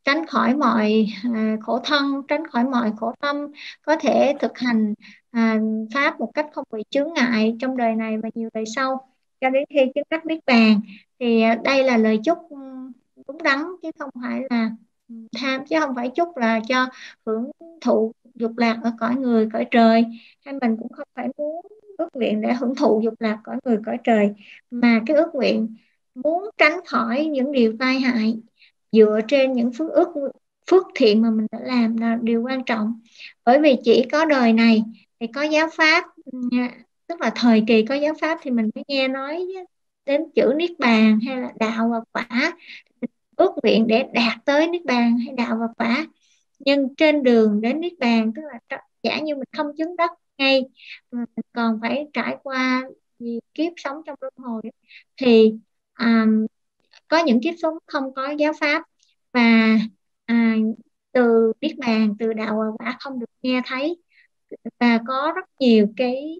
tránh khỏi mọi à, khổ thân, tránh khỏi mọi khổ tâm, có thể thực hành à, pháp một cách không bị chướng ngại trong đời này và nhiều đời sau. Cho đến khi chứng đắc biết bàn, thì đây là lời chúc ừ, đúng đắn, chứ không phải là ừ, tham, chứ không phải chúc là cho hưởng thụ dục lạc ở cõi người, cõi trời. Hay mình cũng không phải muốn ước nguyện để hưởng thụ dục lạc cõi người cõi trời. Mà cái ước nguyện muốn tránh khỏi những điều tai hại dựa trên những phước ước, phước thiện mà mình đã làm là điều quan trọng. Bởi vì chỉ có đời này thì có giáo pháp tức là thời kỳ có giáo pháp thì mình mới nghe nói đến chữ niết bàn hay là đạo và quả. Ước nguyện để đạt tới niết bàn hay đạo và quả. Nhưng trên đường đến niết bàn, tức là giả như mình không chứng đắc ngay mình còn phải trải qua nhiều kiếp sống trong luân hồi thì um, có những kiếp sống không có giáo pháp và à, từ biết bàn từ đạo và quả không được nghe thấy và có rất nhiều cái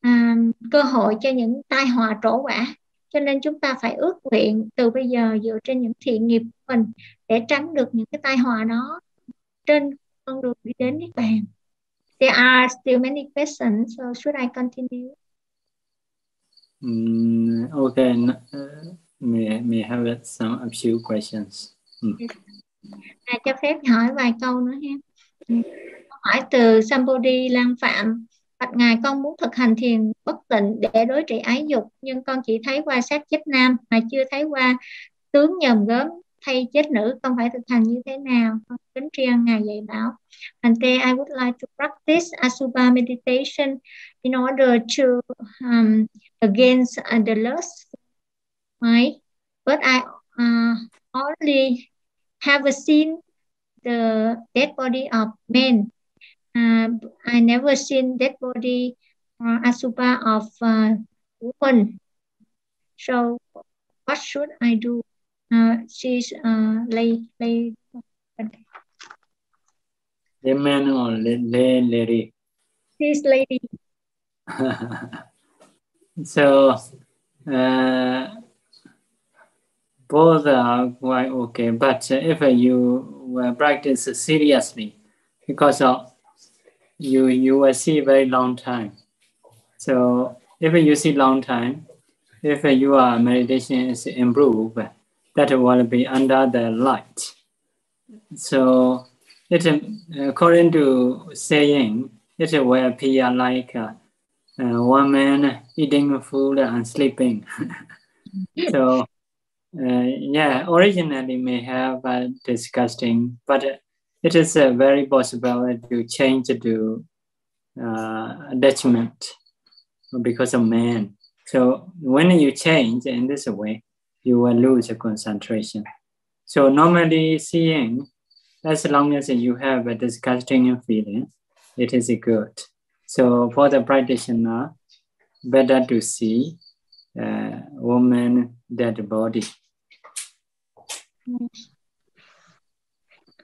à, cơ hội cho những tai họa trổ quả. Cho nên chúng ta phải ước nguyện từ bây giờ dựa trên những thiện nghiệp của mình để tránh được những cái tai họa đó trên con đường đi đến niết bàn there are still many questions so should I continue? Um, okay uh, may may have some a few questions? Mm. à, cho phép hỏi vài câu nữa ha? Hỏi từ somebody Lan Phạm. Bạch Ngài con muốn thực hành thiền bất tịnh để đối trị ái dục nhưng con chỉ thấy qua sát chết nam mà chưa thấy qua tướng nhầm gớm thay chết nữ không phải thực hành như thế nào con kính tri ân ngài dạy bảo and then I would like to practice Asubha meditation in order to um, against uh, the lust right but I uh, only have seen the dead body of men uh, I never seen dead body uh, Asubha of uh, woman. So what should I do? Uh, she's uh, lay lay. The man or lady? She's lady. so uh, both are quite okay, but if you practice seriously because of you you will see very long time. So if you see long time, if your meditation is improved, that will be under the light. So it according to saying, it will appear like a, uh, one man eating food and sleeping. so uh, yeah, originally may have uh, disgusting, but it is a very possible to change to uh, attachment because of man. So when you change in this way, you will lose concentration. So normally seeing, as long as you have a disgusting feeling, it is good. So for the practitioner, better to see uh, woman dead body.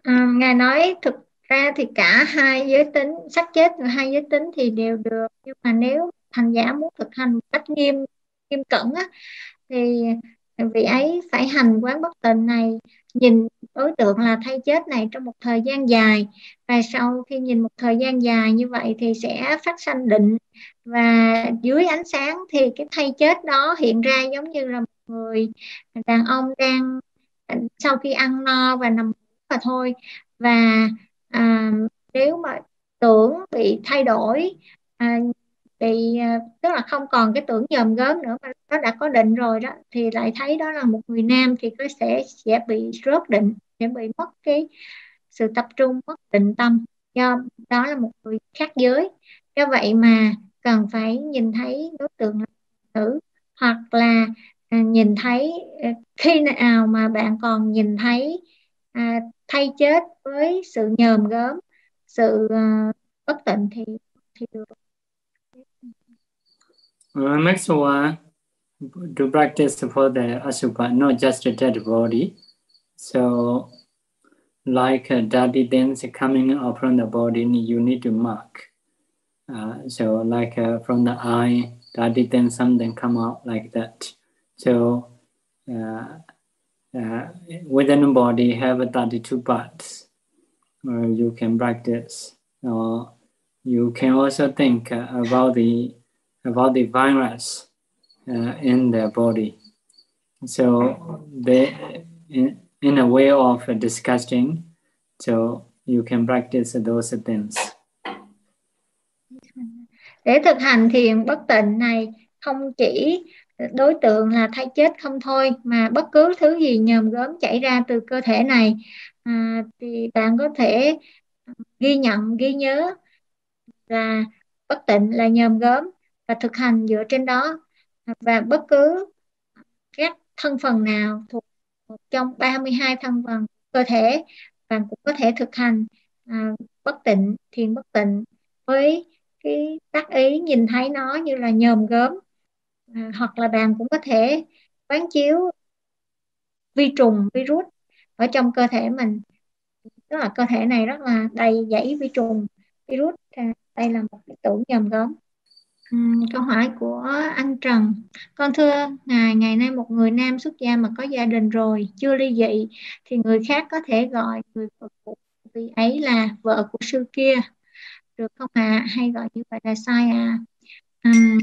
À, ngài nói thực ra thì cả hai giới tính sắc chết và hai giới tính thì đều được nhưng mà nếu thành giả muốn thực hành một cách nghiêm nghiêm cẩn á, thì vị ấy phải hành quán bất tịnh này nhìn đối tượng là thay chết này trong một thời gian dài. Và sau khi nhìn một thời gian dài như vậy thì sẽ phát sanh định. Và dưới ánh sáng thì cái thay chết đó hiện ra giống như là một người đàn ông đang à, sau khi ăn no và nằm và thôi. Và à, nếu mà tưởng bị thay đổi à, bị à, tức là không còn cái tưởng dòm gớm nữa mà nó đã có định rồi đó thì lại thấy đó là một người nam thì nó sẽ sẽ bị rớt định sẽ bị mất cái sự tập trung mất định tâm. Do đó là một người khác giới. Do vậy mà cần phải nhìn thấy đối tượng là nữ hoặc là à, nhìn thấy à, khi nào mà bạn còn nhìn thấy à, thay chết với sự nhờm gớm sự à, bất tịnh thì thì được. Next one, to practice for the asubha, not just a dead body. So, like uh, dirty things coming up from the body, you need to mark. Uh, so, like uh, from the eye, dirty things, something come out like that. So, uh, uh, within the body have 32 parts. You can practice. Or you can also think about the about the virus uh, in their body. So they, in, in a way of disgusting, so you can practice those things. Để thực hành thiền bất tịnh này không chỉ đối tượng là thay chết không thôi mà bất cứ thứ gì nhòm gớm chảy ra từ cơ thể này à, thì bạn có thể ghi nhận ghi nhớ là bất tịnh là nhòm gớm và thực hành dựa trên đó. Và bất cứ các thân phần nào thuộc một trong 32 thân phần cơ thể bạn cũng có thể thực hành à, bất tịnh thiền bất tịnh với cái tác ý nhìn thấy nó như là nhòm gớm. À, hoặc là bạn cũng có thể quán chiếu vi trùng virus ở trong cơ thể mình. Tức là cơ thể này rất là đầy dãy vi trùng virus à, đây là một cái tưởng nhòm gớm câu hỏi của anh Trần. Con thưa ngài ngày nay một người nam xuất gia mà có gia đình rồi chưa ly dị thì người khác có thể gọi người vợ của vị ấy là vợ của sư kia. Được không ạ? À? hay gọi như vậy là sai à um,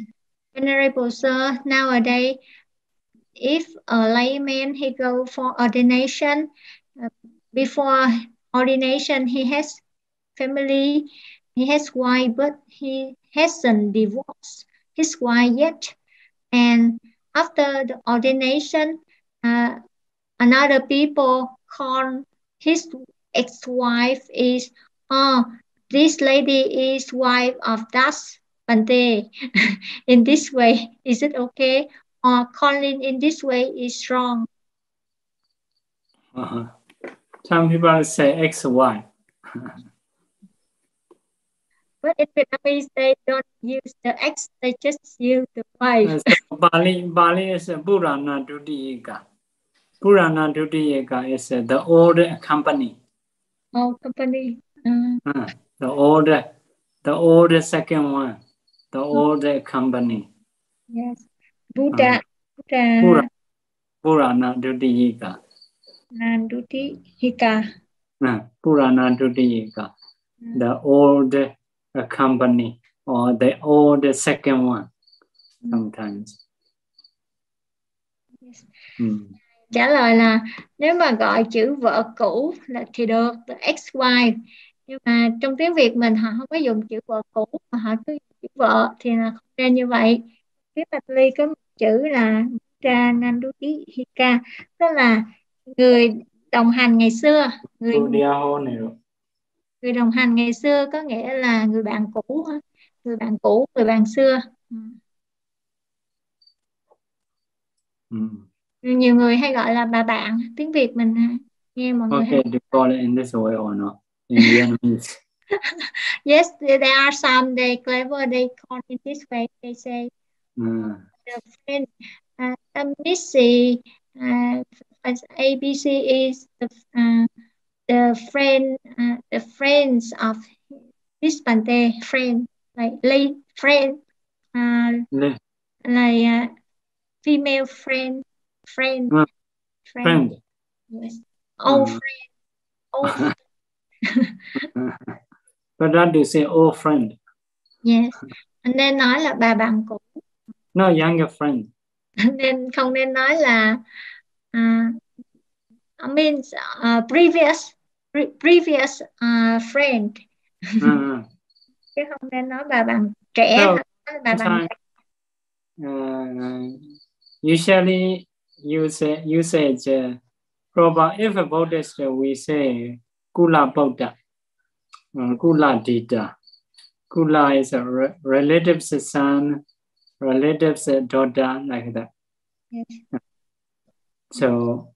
Venerable sir nowadays if a layman he go for ordination uh, before ordination he has family he has wife but he hasn't divorced his wife yet. And after the ordination, uh, another people call his ex-wife is, oh, this lady is wife of Das Bante. in this way, is it okay? Or calling in this way is wrong? Uh-huh. Some people say ex-wife. But in Vietnamese, they don't use the X, they just use the Y. so Bali, Bali is Purana Dutiyika. Purana Dutiyika is the old company. Oh, company. Uh, uh, the old, the old second one, the old company. Yes. Buddha. Uh, Buddha. Pura, Purana Dutiyika. Dutiyika. Uh, Purana Dutiyika. The old a company or the or the second one sometimes. Yes. Mm. Trả lời là nếu mà gọi chữ vợ cũ là thì được ex wife nhưng mà trong tiếng Việt mình họ không có dùng chữ vợ cũ mà họ cứ chữ vợ thì là không ra như vậy. Tiếng Bali có một chữ là ra Nanduti Hika tức là người đồng hành ngày xưa người người đồng hành ngày xưa có nghĩa là người bạn cũ người bạn cũ người bạn xưa. Ừ. nhiều người hay gọi là bà bạn tiếng Việt mình nghe mọi okay, người hay... do you call it in this way or not. In Vietnamese yes there are some they clever they call in this way they say. Mm. the friend uh, Missy uh, ABC is the uh, the friend uh, the friends of this Bante friend like late friend uh, Le. like uh, female friend friend uh, friend. yes. Old uh. friend. Old but that to say old friend. Yes. Nên nói là bà bạn cũ. No younger friend. Nên không nên nói là uh, I mean uh, previous pre- previous uh, friend uh. chứ không nên nói bà bạn trẻ no, bà bạn trẻ. Uh, usually you say uh, proper if a Buddhist uh, we say Kula Buddha uh, Kula Dita Kula is a re- relative's son relative's daughter like that yes. so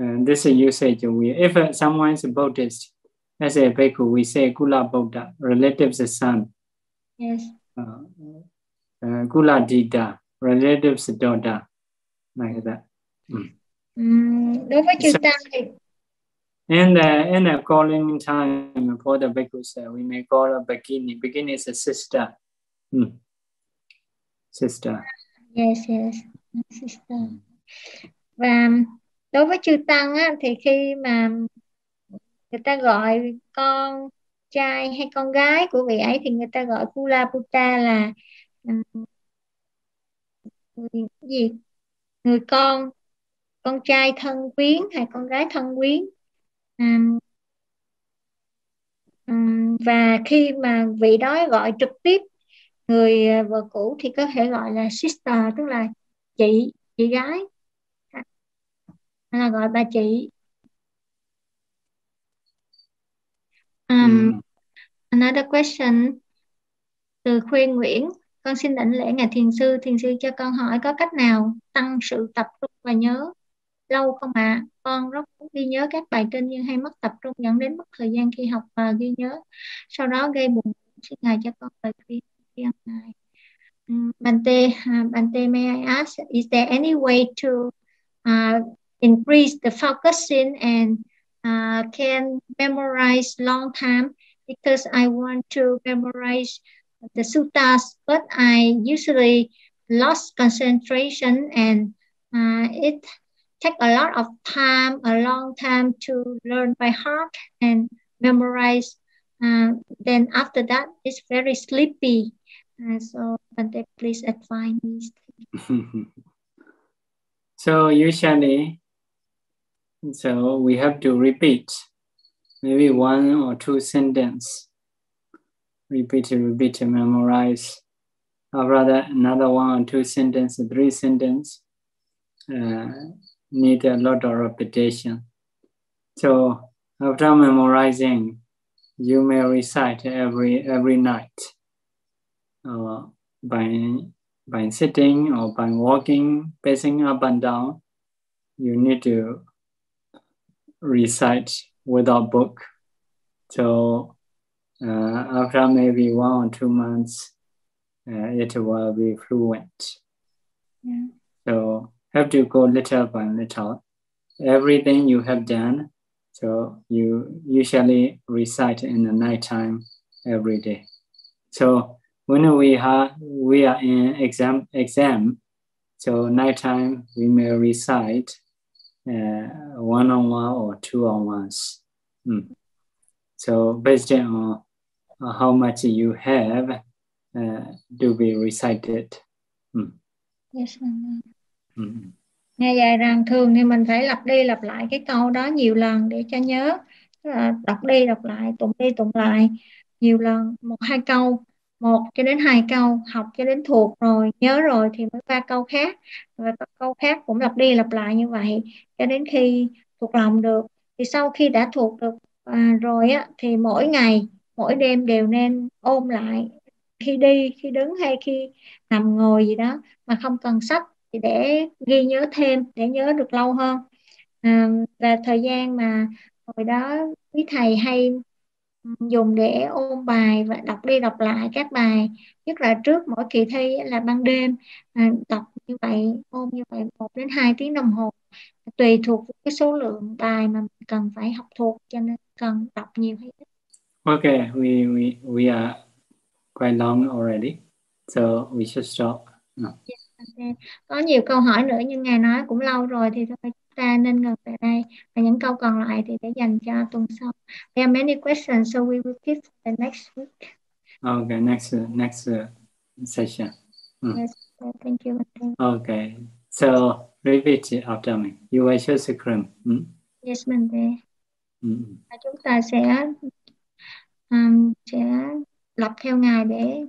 uh, this is usage we if uh, someone is a Buddhist as a bhikkhu we say Kula Buddha relative's son yes uh, uh, Kula Dita relative's daughter like that. Mm. Um, đối với chư tăng thì in the in the calling time for the bhikkhus, uh, we may call a bikini. Bikini is a sister. Mm. Sister. Yes, yes, sister. Và đối với chư tăng á, thì khi mà người ta gọi con trai hay con gái của vị ấy thì người ta gọi Kula Puta là ừ, người gì? Người con con trai thân quyến hay con gái thân quyến. Um, um, và khi mà vị đó gọi trực tiếp người à, vợ cũ thì có thể gọi là sister tức là chị chị gái hay là gọi bà chị. Um, mm. another question. Từ khuyên Nguyễn con xin đảnh lễ ngài thiền sư. Thiền sư cho con hỏi có cách nào tăng sự tập trung và nhớ? Lâu không ạ? À? con rất muốn ghi nhớ các bài trên nhưng hay mất tập trung dẫn đến mất thời gian khi học và ghi nhớ. Sau đó gây buồn xin ngài cho con lời khuyên khuyên ngài. Bante, uh, Bante, may I ask, is there any way to uh, increase the focusing and uh, can memorize long time? Because I want to memorize the suttas, but I usually lost concentration and uh, it take a lot of time, a long time to learn by heart and memorize. Uh, then after that, it's very sleepy. Uh, so, Bante, please advise me. so usually, so we have to repeat maybe one or two sentence repeat, repeat, memorize. Or rather, another one or two sentences, three sentences uh, need a lot of repetition. So after memorizing, you may recite every every night uh, by by sitting or by walking, pacing up and down. You need to recite without book. So uh, after maybe one or two months, uh, it will be fluent. Yeah. So have to go little by little. Everything you have done, so you usually recite in the nighttime every day. So when we have we are in exam exam, so nighttime we may recite uh, one on one or two on ones. Mm. So based on uh, how much you have uh, to be recited. Mm. Yes, mm. Nghe dài rằng thường thì mình phải lặp đi lặp lại cái câu đó nhiều lần để cho nhớ. là đọc đi đọc lại, tụng đi tụng lại nhiều lần, một hai câu, một cho đến hai câu, học cho đến thuộc rồi, nhớ rồi thì mới ba câu khác. Và câu khác cũng lặp đi lặp lại như vậy cho đến khi thuộc lòng được. Thì sau khi đã thuộc được à, rồi á thì mỗi ngày mỗi đêm đều nên ôm lại khi đi khi đứng hay khi nằm ngồi gì đó mà không cần sách thì để ghi nhớ thêm để nhớ được lâu hơn à, và thời gian mà hồi đó quý thầy hay dùng để ôn bài và đọc đi đọc lại các bài nhất là trước mỗi kỳ thi là ban đêm à, đọc như vậy ôn như vậy một đến hai tiếng đồng hồ tùy thuộc cái số lượng bài mà mình cần phải học thuộc cho nên cần đọc nhiều hay ít Okay, we, we, we are quite long already, so we should stop. No. Yes, Okay. Có nhiều câu hỏi nữa nhưng ngài nói cũng lâu rồi thì thôi ta nên ngừng tại đây và những câu còn lại thì để dành cho tuần sau. There are many questions so we will keep for the next week. Okay, next next session. Mm. Yes, thank you. Okay, so repeat after me. You will choose a cream. Mm? Yes, Monday. Mm. Và chúng ta sẽ um, sẽ lập theo ngài để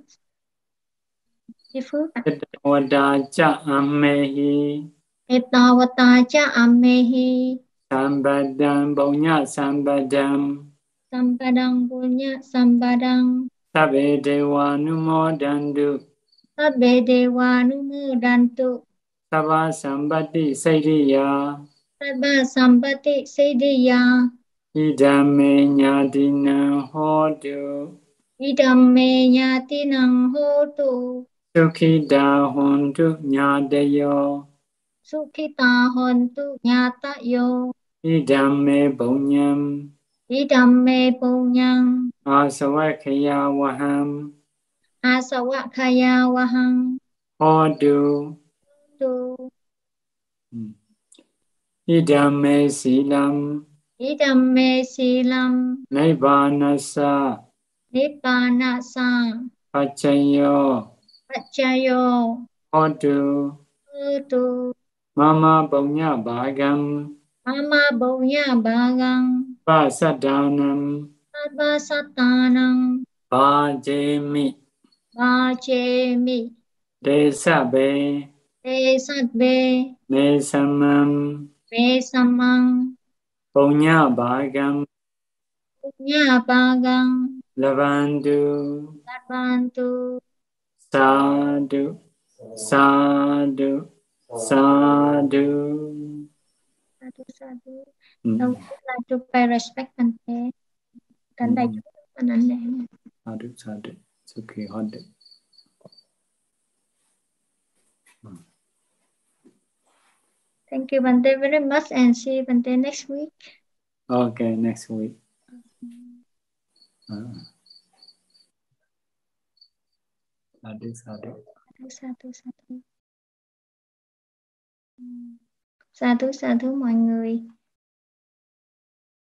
chi phước ạ. Wada cha amehi. Etawata cha amehi. Sambadam bonya sambadam. Sambadang punya sambadang. Sabbe dewa numodandu. Sabbe dewa numodantu. Sabba sambati sairiya. Sabba sambati sairiya. Idame nyadina hodu. Idame nyatinang hotu. Sukhita hontu nyadayo. Sukhita hontu nyatayo. Idame bonyam. Idame punyang. Asawakaya waham. Asawakaya waham. Hodu. Tu. Idame silam. Idame silam. Nibbanasa. Nibbanasa. Pachayo. Pachayo. Hodu. Hodu. Mama Baunya Bhagam. Mama Baunya Bhagam. Vasadanam. Vasadanam. Bhajemi. Bhajemi. Desabe. Desabe. Mesamam. Mesamam. Baunya Bhagam. Baunya Bhagam. Lavandu. Lavandu. Sadhu. Sadhu. Sadhu. Sadhu, sadhu. Đầu tiên là to pay respect Bante. Cảnh đại chúng mình anh em. Sadhu, sadhu. It's okay, hold it. Thank you, Bante, very much, and see you, Bante, next week. Okay, next week. Uh. Sadhu, sadhu. Sadhu, Sa thứ sa thứ mọi người.